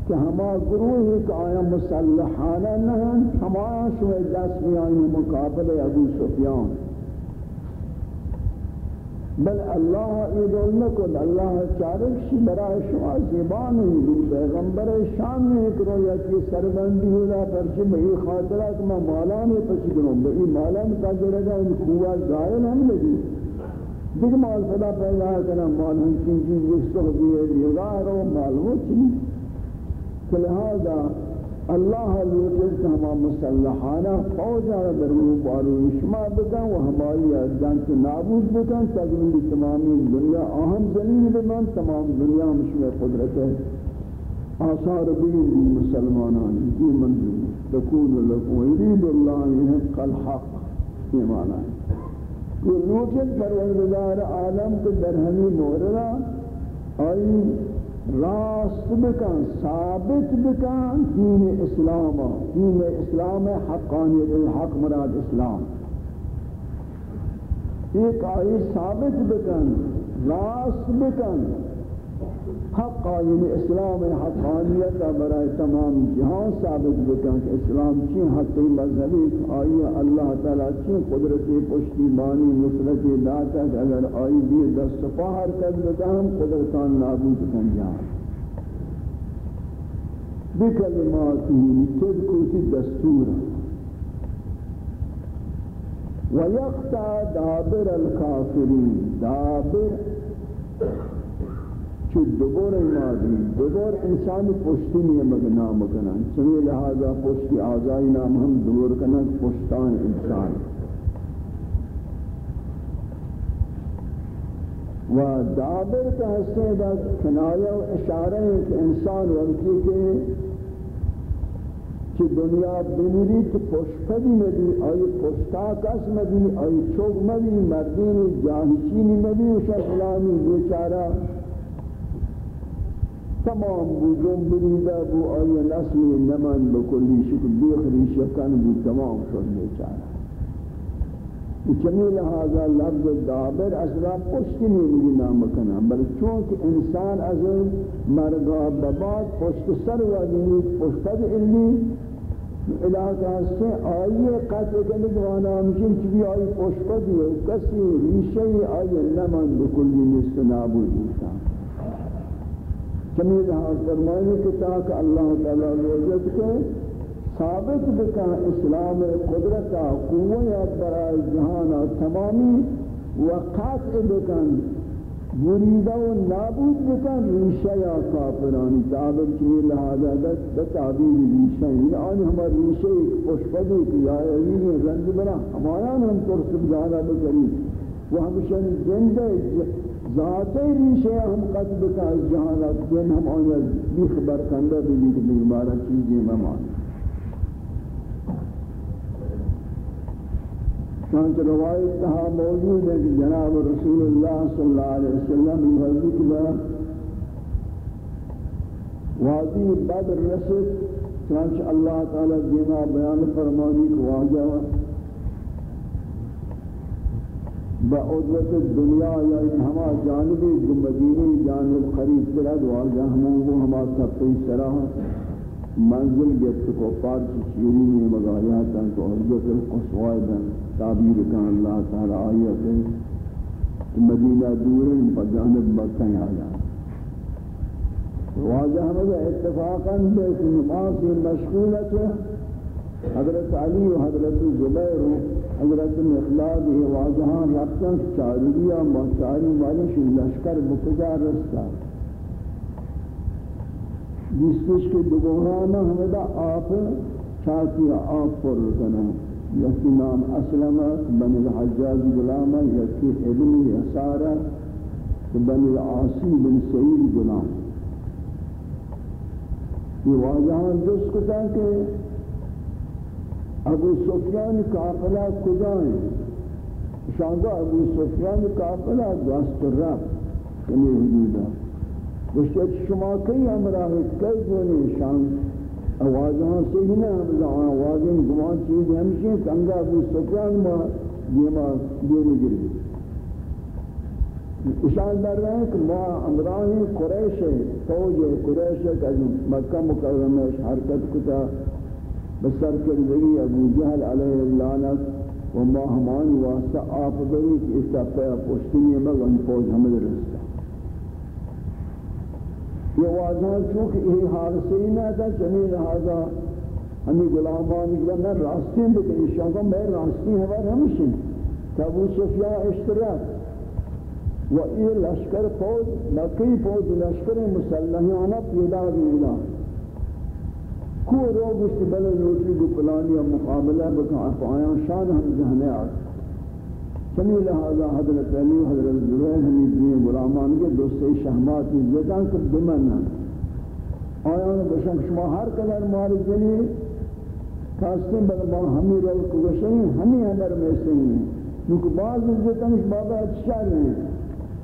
کہ ہما گروہ ایک آیا مسلحانہ نہیں ہما شوئے دست میں آئیں مقابل ابو سفیان. بل اللہ ایدول نکل اللہ چارک شی برای شما زیبانی بھی پیغمبر شان میں ایک رویا کی سربندی ہونا پرچہ بئی خاطرہ کہ میں مالانے پچھ کروں بئی مالان کا جڑے گا، ان قوات ظاہر ہم لگی دیکھ مال صدا پیدا کرنا، مال ہم چین چیز جس دیئے دیگا رو مال ہو چین لہذا اللہ لوٹل کہ ہما مسلحانہ فوجا درو بارو شما بکن و ہماری ازدان سے نابود بکن تقریبی تمامی دنیا اہم زلیل بمن تمام دنیا مشمع قدرت ہے۔ آثار بین مسلمانان کی منظور تکون لکم ویرید اللہ یحق الحق یہ معنی ہے۔ یہ لوٹل پروردگار عالم کے درہمی مورنا آئی راست بکن، ثابت بکن دین اسلام دین اسلام حقانی الحق مراد اسلام. ایک آئی ثابت بکن، راست بکن. حق یعنی اسلام حقانیت برای تمام جہان ثابت بکن کہ اسلام چین حقی مذہبی آئی اللہ تعالی چین قدرت پشتی بانی نصرت داتا کہ اگر آئی بھی دست پاہر کر دیتا ہم قدرتان نابود کن جہان بکلماتی تذکوتی دستورا ویقتا دابر الكافرین دابر چو دوباره مادی دوباره انسان پشتی نہیں مگنا مگنا چنی لہذا پشتی آزائی نام ہم دور کنا پشتان انسان. و دابر کا حصے دا کنایہ و اشارہ ہے کہ انسان وقتی کے چی دنیا بمیری تو پشپدی مدی آئی پشتا کس مدی آئی چوک مدی مردین جاہشینی مدی و شفلانی بیچارہ تمام بو جن بریده بو آیه نسلی نمان بکلی شکل ریشه کن بو تمام شد بیچاره جمیل لحاظا لفظ دابر از را پشتی نیمی نام کنم بل چونکه انسان از مرگا بباد پشت سر وادی پشتد علی علاقه هسته آیه قطع کنی که وانا همچین که آیه پشت پشتدیه کسی ریشه آیه نمان بکلی نیست نابود نیستم جمیل ہاں فرمائے کہ تاک اللہ تعالی روزت کے ثابت بکا اسلام قدرتا قویت برای جہانا تمامی و وقات بکن یریدہ و نابود بکن، ریشہ یا کافرانی تعبیر چمی لہذا دست تعبیر ریشہ یعنی آنی ہمار ریشہ ایک پشپدی کی آیا یعنی رنج بنا، ہمارا ہم ترسب جانا بکری۔ وہ ہمشن زندہ ذاتی ریشے ہم قصد کا از جہانت جن یعنی ہم آیا بھی خبر کندہ بھی کہ بیمارہ چیزیں ممان چانچہ روایت تہا موجود ہے کہ جناب رسول اللہ صلی اللہ علیہ وسلم غزی کبا وادی بدر رسد چانچہ اللہ تعالی دیما بیان فرمانی کو آجا واجہ بعدوت الدنیا یا ہما جانبی مدینی جانب خرید کرد واجہ ہموں کو ہما سبتی سراح منزل گفت کو پارچ شیرینی مغایاتا کو عدوت القصوائی دن. تعبیر کان اللہ تعالی آیت. مدینہ دورن پر جانب بکتیں آیا. واجہ ہمیں اتفاقا بے نماز مشغولت ہے حضرت علی و حضرت زبیر و حضرت مخلاد یہ واضحان رفتن چارولیا مچاری والش لشکر بکجا رستا. جس پیش کے دوگورانا ہمیں آپ چاہتی آپ پر رکنا یکی نام اسلمت بن الحجاز غلامہ یکی ابن یسارہ بن العاصی بن سعید غلام. یہ واضحان جس کو کہ ابو سفیان قافلہ کجائیں شاندہ ابو سفیان قافلہ دوست رب کنی یعنی حدودہ گوشت شما کئی امراہ کئی گونی شان؟ آوازاں سے ہی نہ ہم آوازیں گمان چیز ہمشی کنگا ابو سفیان ما دیما دیمی گری اشان در رہے ہیں کہ ما امراہ قریش ہے فوج قریش ہے کہ مکہ مکرمہ حرکت کتا بسر کردگی ابو جہل علیہ اللعنت و ما ہمانی واسطہ آپ دری کہ اس کا پیا پوشتنی مگن فوج ہمیں رستا یہ واضح چونکہ یہ حادثہ ہی نہ تھا چنی لہذا ہمیں غلامان کی نہ راستے بکن شاہ کو، میں راستے ہمارے ہمشن کہ ابو صفیہ اشتراک۔ و یہ لشکر فوج، مکی فوج لشکر مسلحانہ پیدا دینا کو روگ اس بلے روچی کو پلانی مقابلہ بکن افعایان شان ہم ذہنے آتا چنی لہذا حضرت علی، حضرت زبیر ہمیں دین غلامان کے دوستے شہمات میں زیدان کب دمنا آیان بشن شما ہر قدر ماری جنی کاستے بلما ہمیں رول کو بشنی ہمیں ہمر میں سے ہیں۔ کیونکہ بعض زیدان بابا اچھا رہے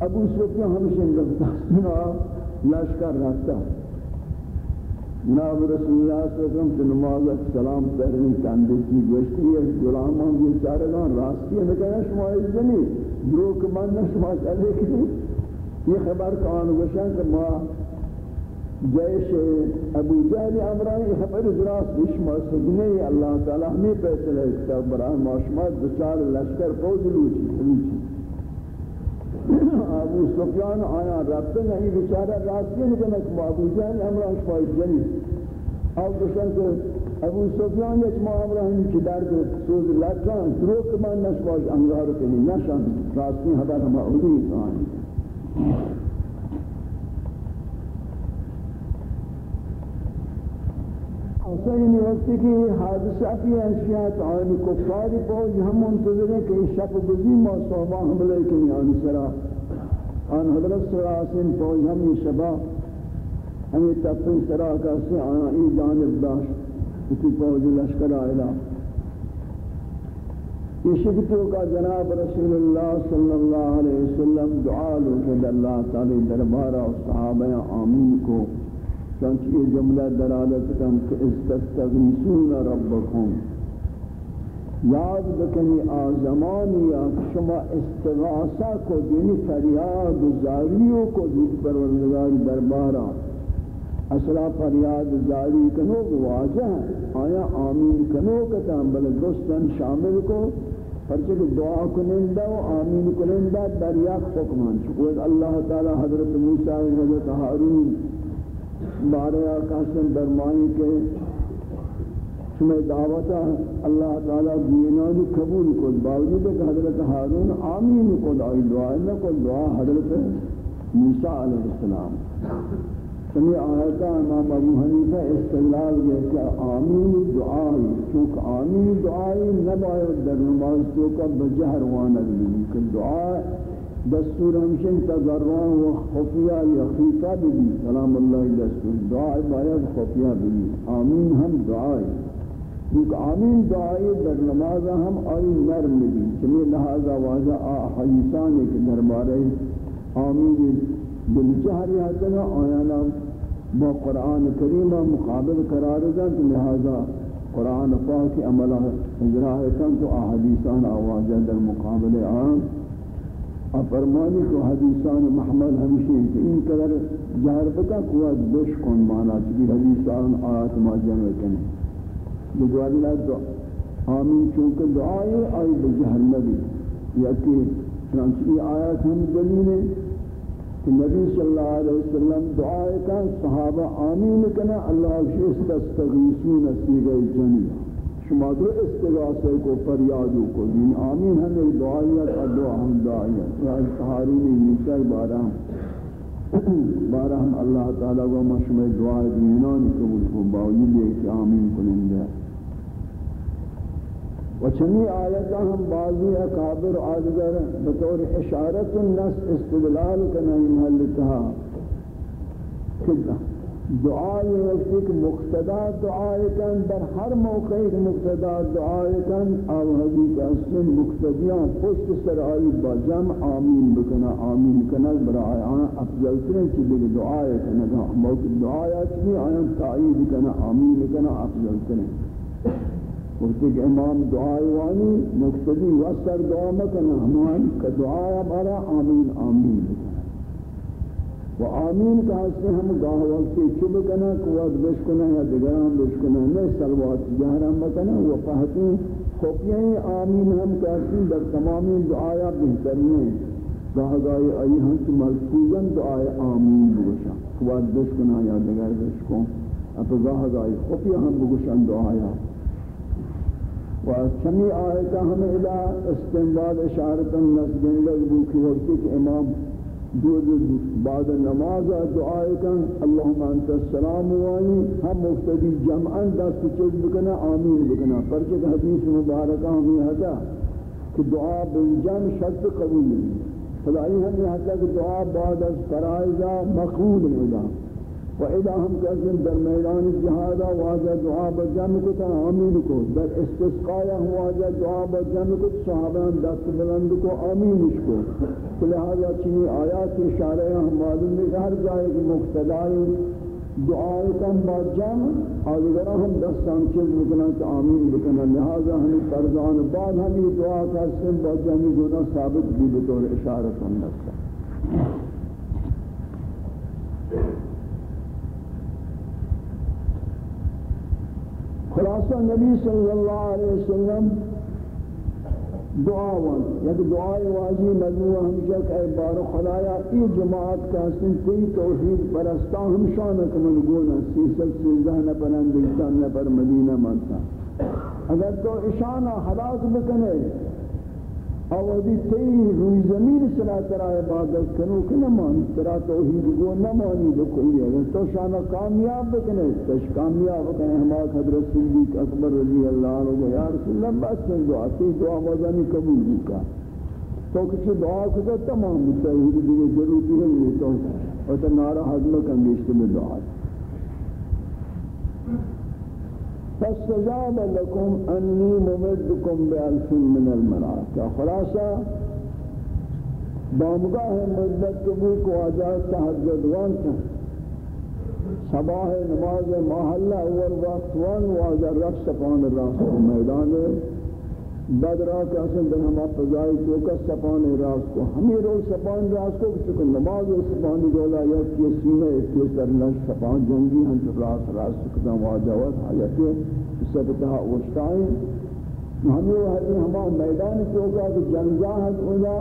ابو سفیان ہمشن لگتا سنا، لشکر رکھتا۔ جناب رسول اللہ صلی اللہ علیہ وسلم کی نماز سلام پہرنی کاندے کی گوشتی ہے، غلامان یہ چارگان راستی ہے نکہنا شما ازدنی دروک من شما چلے کی یہ خبر کان گوشن کہ ما جیش ابو جہل امران یہ خبر دراست شما سجنے اللہ تعالی ہمیں پیسلے کتاب برای ما شما دچار لشکر فوج لوچی ابو سفیان آیا رابطه نہیں بیچارہ راستی نہیں کہ ابو جہل امران شفای جلی او کشن کہ ابو سفیان یک ما امران کی در کو سوز لکان دروک من نشواج انگار کنی نشان راستی حبر ہم اودی کہانی حسین وقتی کی حادثہ کی اشیاء آن کفار فوج ہم منتظر ہیں کہ شب گزی ما صحبہ حملے کنی آن سرا. آن حضرت سراسن فوج ہم یہ شبہ ہمیں تفن سرا کسی آن ای جانب داشت، اسی فوج لشکر آئلہ۔ یہ شکتوں کا جناب رسول اللہ صلی اللہ علیہ وسلم دعا لو اللہ تعالی دربارہ صحابہ آمین کو، چنانچہ یہ جملہ دلالت کن کہ استستغیثون ربکم۔ یاد بکنی آزمانی یا شما استغاثہ کو دینی فریاد زاریوں کو دید پروردگار دربارا اصلا فریاد زاری کنو واجہ آیا آمین کنو کتا بل دوستن شامل کو؟ پرچہ دعا کنندہ و آمین کنندہ دریاق حکمان چکوید اللہ تعالی حضرت موسیٰ و حضرت حارون بارے آقاسم درمائی کے سمیں دعوتا اللہ تعالیٰ دینانی قبول کو باوجود کہ حضرت حارون آمین کو دعائی دعائی نہ کو دعا حضرت موسیٰ علیہ السلام. سمی آیتا امام ابو حنیفہ استقلال گئے کہ آمین دعائی. چونکہ آمین دعائی نباید در نماز تو کا بجہر وانک بھی کہ دعائی دستور ہمشن تضرعان و خفیہ یا خیفہ بھی سلام اللہ دستور دعائی باید خفیہ بھی آمین ہم دعائی. کیونکہ آمین دعائی در نماز ہم آئی نرم بھی چمی لہذا واضح آ حدیثان ایک دربارے آمین بلچہری حسنہ آیانا با قرآن کریمہ مقابل قرار دن لہذا قرآن پاک عملہ اجراء کن تو احادیثان آوازہ در مقابل آن. فرمانی کو حدیثان محمد ہمشی کہ ان قدر جہر بتا قوت بش کن مانا. چکی حدیثان آیات ماجن وکنے جو اللہ تو آمین، چونکہ دعائی آئی بجہر نبی۔ یا کہ چنانچہ آیات ہم دلیل ہیں کہ نبی صلی اللہ علیہ وسلم دعائے کا صحابہ آمین کنا اللہ شیست استغیثون سیغ جنیہ شما دو استغاثے کو فریادو کو دین۔ آمین ہمیں دعائیت اور دعا ہم دعائیت و حارونی موسیٰ بارہ بارہ ہم اللہ تعالیٰ کو مشمع دعائے دینانی قبول کو باوجود ہے کہ آمین کنندہ۔ و چنی آیتا ہم بعضی اکابر آدگر بطور اشارت النس استدلال کنائی محلتها. کدہ دعای وقتی کہ مقتدا دعای کن، در ہر موقع ایک مقتدا دعای کن او حدیث اسلم مقتدیان پشت سر آئی با جمع آمین بکنا، آمین کنا برای آن افضل ترین چیزی کہ دعای کنا موقع دعای چیزی آیان تعیید کنا، آمین کنا افضل ترین. وقتی کہ امام دعای وانی مقتدی وستر دعا مکنا ہمان کہ دعای برا آمین آمین. و آمین کا سے ہم گاہ وقت چب کنا قوت بش یا دیگران بش کنا نہ سلوات جہرم بکنا و فہتی خوفیاں آمین ہم کہتے در تمامی دعایا بہترین گاہ گاہی آئی ہم کی ملفوظاً دعای آمین بگوشا قوت بشکنا یا دیگر بش کن اپا گاہ گاہی خوفیاں ہم بگوشا دعایا و چمی آیتا ہمیں الہ استنباد اشارتا نسگن لگ بوکی وقتی کہ امام دو بعد نماز دعائے کن اللہم انت السلام وانی ہم مفتدی جمعاً دست چیز بکنا، آمین بکنا۔ پرچک حدیث مبارکہ ہمیں حتا کہ دعا بالجم شرط قبول خدای ہم یہ حتا کہ دعا بعد از فرائضہ مقبول نہیں ہوگا وإذا هم كذن در ميدان الجهاد واجه دعاء بجمع كتا آمين کو. در استسقايا واجه دعاء بجمع كت صحابان دست بلند کو آمين کو. لہذا چنی آیات اشارہ ہم معلوم ہے کہ ہر جائے کہ مقتدائی دعائے کم با جمع، اور اگر ہم دستان چیز بکنا تو آمین بکنا لہذا ہمیں فرزان بعد ہمیں دعا کا سن با جمع گنا ثابت بھی بطور اشارت ہم نکتا خلاصہ نبی صلی اللہ علیہ وسلم دعا وان. یک دعای واجی مجموع ہمشہ کہ اے بار خدایا ای جماعت کا سن کوئی توحید پرستا ہم شان کمن گونا سیسل سیزہ نہ پرندگتان نہ پر مدینہ مانتا۔ اگر تو اشانہ حلاق بکنے آوازی تی روی زمین سرا ترا عبادت کنو کہ نمانی ترا توحید گو نمانی بکلی اگر تو شانا کامیاب بکنے تش کامیاب بکنے ہمارا حضرت صدیق اکبر رضی اللہ عنہ یا رسول اللہ بس کن دعا تی دعا وزنی قبول بکا تو کچھ دعا کتا تمام توحید دیگه ضرورتی ہے تو اور تو نارا حضمہ کن بیشتے میں دعا فاستجاب لكم أني ممدكم بألف من الملائكة خلاصة بامگاہ مدت کبھی کو آجاز تحجد وانتا صباح نماز محلہ اول وقت وان، واجہ رقص پان راست میدان بدرا کہ اصل دن ہم آپ فضائی تو کا سپان راز کو، ہمیں روز سپان راز کو چکہ نماز و سپان دولا یا کہ سینہ کے سر نش سپان جنگی ہم جو راز راز سکتا واجوت حیات سبتہ وشتائیں ہمیں وہ ہے ہم میدان تو کا کہ جنگاہ ہے اولا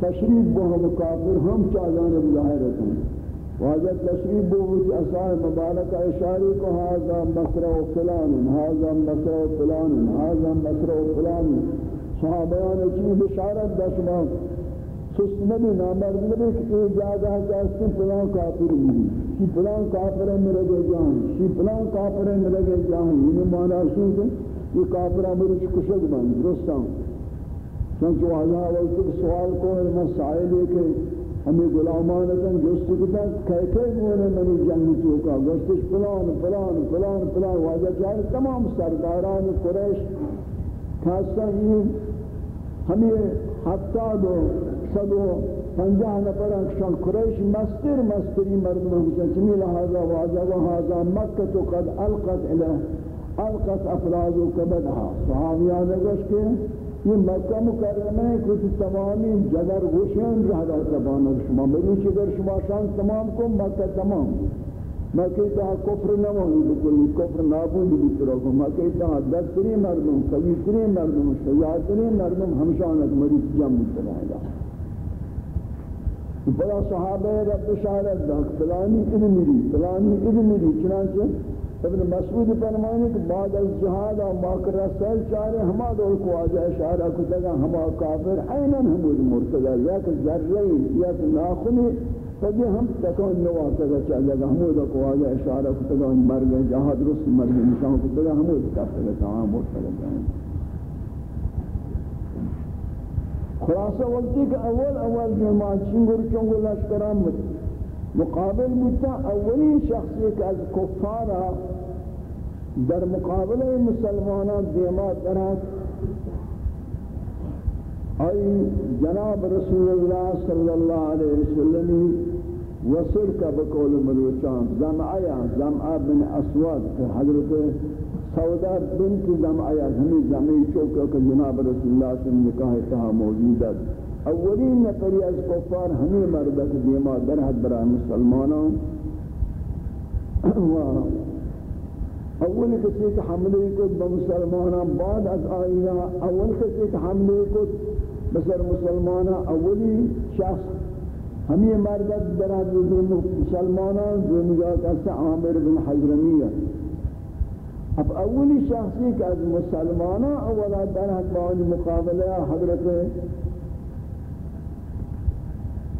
تشریف بو ہم کافر ہم چاہ جانب ظاہر ہیں۔ واجہ تشریف بوجھ اصحاب مبارک اشاری کو هذا مصر و فلان هذا مصر و فلان هذا مصر و فلان۔ صحابیان کی بشارت دشما سست نبی، نامرد نبی کہ یہ جاگہ جاستے فلان کافر ہوئی شی فلان کافر میرے گے جان شی فلان کافر میرے گے جان۔ یہ معنی سن کہ یہ کافر امر کشک بن درستاں چونکہ واجہ اول سوال کو مسائل ہے کہ ہمیں غلامان کن گوشتی کتن که مونے منی جنگی توکا گوشتش پلان فلان فلان فلان واجہ واجد ہے تمام سرداران قریش خاصا یہ ہمیں ہفتاد و صد و پنجہ نفر انکشان قریش مستر مستری مردم ہمشان چمی لہذا و وہذا مکہ تو قد القت الہ القت افراز و قبدها صحابیان گوشت کہ یہ مکہ مکرمہ ہے کچھ تمامی جگر گوشن رہا زبان شما مروچ اگر شما شان تمام کو مکہ تمام. مکہ تا کفر نمانی بکلی کفر نابود بیتر کو مکہ تا دکتری مردم قویتری مردم شیعتری مردم ہمشانت مریض جمع بیتر آئے بڑا صحابہ رب شارت دا فلانی ادمیری فلانی ادمیری چنانچہ ابن مسعود فرمانے کہ بعد از جہاد و ماکر رسول چارے ہما دول کو آجا اشارہ کو تگا ہما کافر اینن ہمود مرتضی یک ذرہی یک ناخنی تجھے ہم تکون نوا تگا چاہے گا ہمود کو آجا اشارہ کو تگا مرگ جہاد رس مرگ نشان کو تگا ہمود کافر تمام مرتضی لگا خلاصہ وقتی کہ اول اول جو چنگر چنگر لشکران مقابل بودتا اولین شخصی که از کفارا در مقابله مسلمانان دیما درد ای جناب رسول اللہ صلی اللہ علیہ وسلم وصل کا بقول مروچان زمعیا زمعہ بن اسود حضرت سودا بنت زمعیا ہمیں زمعی چوکا کہ جناب رسول اللہ صلی اللہ علیہ وسلم نکاح تہا موجود ہے اولین نفری از کفار ہمیں مردک دیما درحد برای مسلمانوں اول کسی کہ حملے کو بمسلمانوں بعد از آئیہ اول کسی کہ حملے کو بسر مسلمانوں اولی شخص، ہمیں مردک درحد مسلمانوں جو مجھا کہتا عامر بن حجرمیہ اب اولی شخصی کہ از مسلمانوں اولا درحد باوج مقابلہ حضرت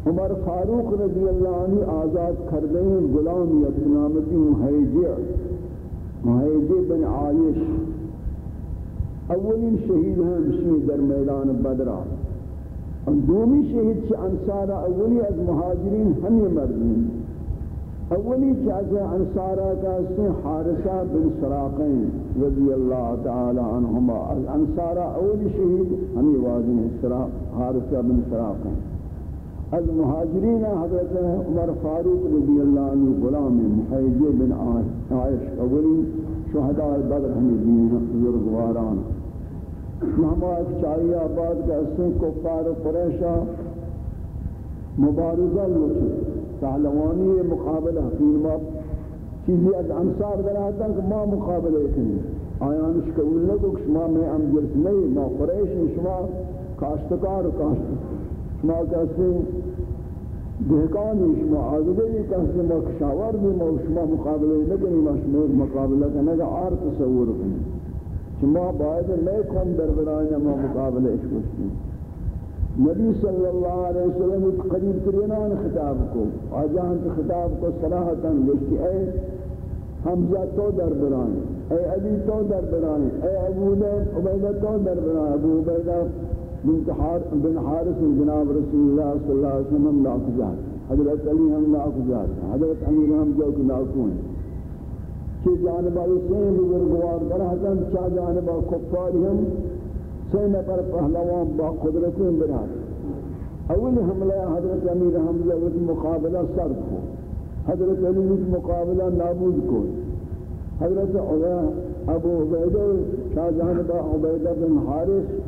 عمر فاروق رضی اللہ عنہ آزاد کردے ہیں غلام یکنامتی محیجع محیجع بن عائش اولین شہید ہیں بشی در میدان بدرہ اور دومی شہید چھ انصارہ اولی از مہاجرین ہمیں مردین اولی چاہتے ہیں انصارہ کا اسے حارسہ بن سراقین رضی اللہ تعالی عنہما۔ از انصارہ اولی شہید ہمیں واضح ہیں حارسہ بن سراقین از مہاجرین حضرت عمر فاروق رضی اللہ عنہ غلام محیجی بن عائش اولی شہداء بدر ہمیں دین بزرگواران۔ ہمارا ایک آباد کا اسن کفار و قریشہ مبارزہ لوٹے پہلوانی مقابلہ فین ما چیزی از انصار دلاتا کہ ما مقابلہ کنی آیانش قبول نکو کہ شما میں امجرس نہیں، ما قریش شما کاشتکار و کاشتکار شما کسی دہکانی شما آزدی کسی ما کشاور بھی ما شما مقابلہ نکنی ما شما مقابلہ کنگا آر تصور کنی شما باید لیے کن در برائن ما مقابلہ اشکشتی نبی صلی اللہ علیہ وسلم قریب ترینان خطاب کو. آجان خطاب کو صراحتاً گوشتی، اے حمزہ تو در برائن اے علی تو در برائن اے ابو عبیدہ تو در برائن ابو عبیدہ بن حارث جناب رسول اللہ صلی اللہ علیہ وسلم لاکھ جات. حضرت علی ہم لاکھ جات حضرت امیر ہم جو کہ لاکھوں ہیں. کہ جانبہ سین بزرگوار در حضرت چاہ جانبہ کفاری ہم، سین پر پہلوان با قدرتیں برات اول حملہ حضرت امیر حمزہ وقت مقابلہ سر کو حضرت علی وقت مقابلہ نابود کو. حضرت ابو عبیدہ شاہ جانبہ عبیدہ بن حارث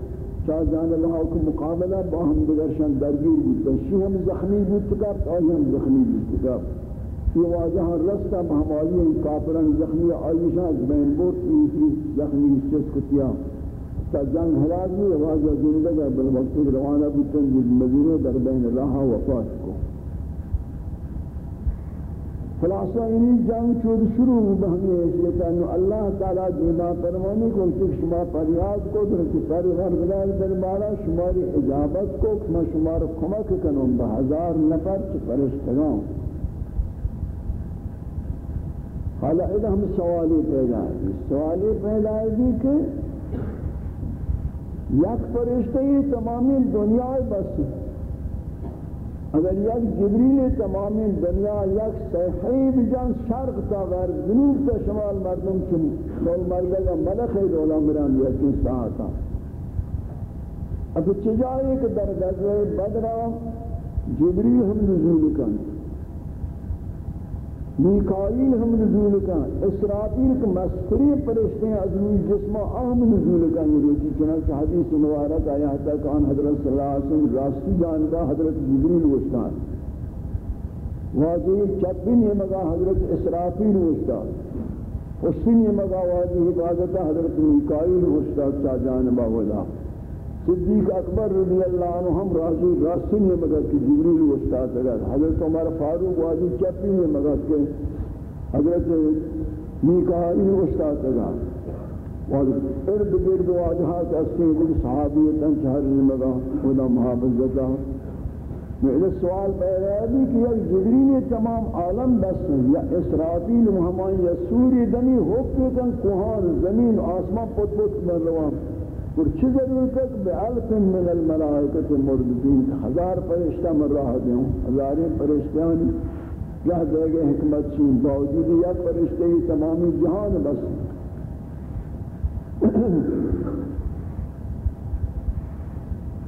چاہ جان اللہ کو مقابلہ با ہم دیگرشان درگیر بودتا شی ہم زخمی بودتا آئی ہم زخمی بودتا یہ واجہ رستا بہمالی کافران زخمی آئیشان از بین بورت ایسی زخمی چیز کتیا تا جنگ حلاق بھی واجہ زندگا بالوقت روانہ بودتا مدینہ در بین اللہ وفات کو خلاصہ انہی جنگ چود شروع بہمی حیثیت انہو اللہ تعالیٰ دیما فرمانی کو کہ شما پریاد کو در کی پرغر بلال دربارہ شماری اجابت کو کہ میں شمار کمک کنوں بہزار نفر چی پرشتگاں حالا ادھا ہم سوالی پیدا ہے. سوالی پیدا ہے کہ یک پرشتگی تمامی دنیا بس ہے اگر یک جبریل تمام دنیا یک صحیب جان شرق تا غرب جنوب تا شمال مردم چنی دول مردگا ملک دولا مران یکی ساعتا اب چجائے کہ در غزوہ بدرہ جبریل ہم نزول کن میکائیل ہم نزول کن اسرافیل کے مستری پرشتے ہیں ازمی جسم اہم نزول کن روچی چنانچہ حدیث مبارک آیا حتی کہ ان حضرت صلی اللہ علیہ وسلم راستی جانبا حضرت جبریل وشتان واضح چپین یہ مگا حضرت اسرافیل وشتان حسین یہ مگا واضح حفاظت حضرت میکائیل وشتان چا جانبا ودا صدیق اکبر رضی اللہ عنہ ہم راضی راستن یہ مگر کہ جبریل استاد اگر حضرت عمر فاروق واجی چپی یہ مگر کہ حضرت میکائیل استاد اگر واجب ارد گرد واجہات اسی دیکھ صحابیتاں چہر یہ مگر خدا محافظتا میرے سوال پیدا ہے کہ یہ جبریل تمام عالم بس یا اسرافیل مہمان یا سوری دنی حکم کوہان، زمین، آسمان، پت پت من روان اور چی ضرورت ہے کہ بألف من الملائکت مرددین ہزار پرشتہ من راہ دیوں ہزاریں پرشتیان یہ دے گئے حکمت چین باوجود یک فرشتے ہی تمامی جہان بس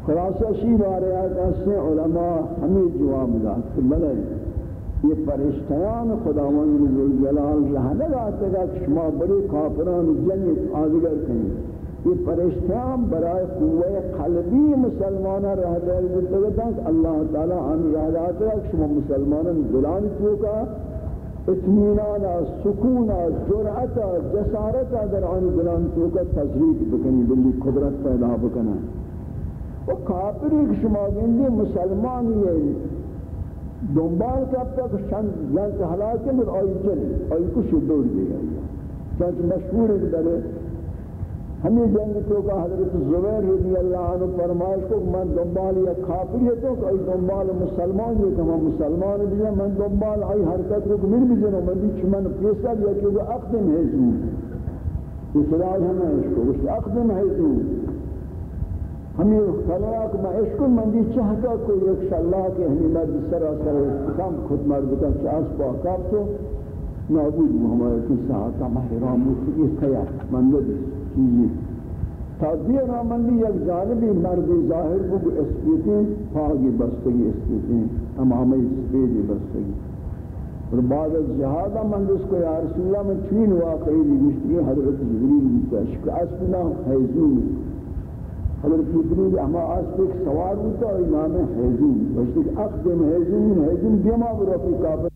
خلاصہ شی بارے آتا سے علماء ہمیں جواب داد کہ بلے یہ فرشتیان خداوند ذوالجلال رہنے آتے گا کہ شما بڑی کافران جنیت آدگر کہیں یہ فرشتیان برای قوة قلبی مسلمانہ رہ دے گا کہ اللہ تعالی آن رہ داتا ہے کہ شما مسلمانان دلان توکا اتمینانا سکونا جرعتا جسارتا در آن دلان توکا تذریق بکنی بلی قدرت پیدا بکنا وہ کافری کہ شما گندی مسلمانی ہے دنبال کب تک شند جنس حلاکے میں آئی چلی آئی کچھ دور دے گئی۔ چونچہ مشہور ہے کہ ہمیں جنگ تو کا حضرت زبیر رضی اللہ عنہ فرمائش کو من دنبال یا کافر کافری تو کہ ای دنبال مسلمان یہ کہ مسلمان بھی من دنبال ای حرکت کو من بھی جنو من بھی من پیسہ یا کہ وہ اقدم ہے جو یہ سراج ہمیں اس کو، اس اقدم ہے جو ہمیں خلاق میں عشق من دی چاہتا کو ایک اللہ کے ہمیں مرد سراسر کم خود مرد کا چاس پا کاب تو۔ نابود محمد کی ساعتا محرام اس خیال من دی چیزی. تا دیر آمندی یک جانبی مرد ظاہر کو اسپیتیں پاگی بستگی اسپیتیں امامی سپیدی بستگی. اور بعد از جہادہ من اس کو یا رسول اللہ میں چین واقعی دی مشتری حضرت جبریل ہوتا ہے شکر. اسپنا حیزون حضرت جبریل اما اسپیک سوار ہوتا ہے امام حیزون وشتک اقدم حیزون حیزون دیما برفی کافر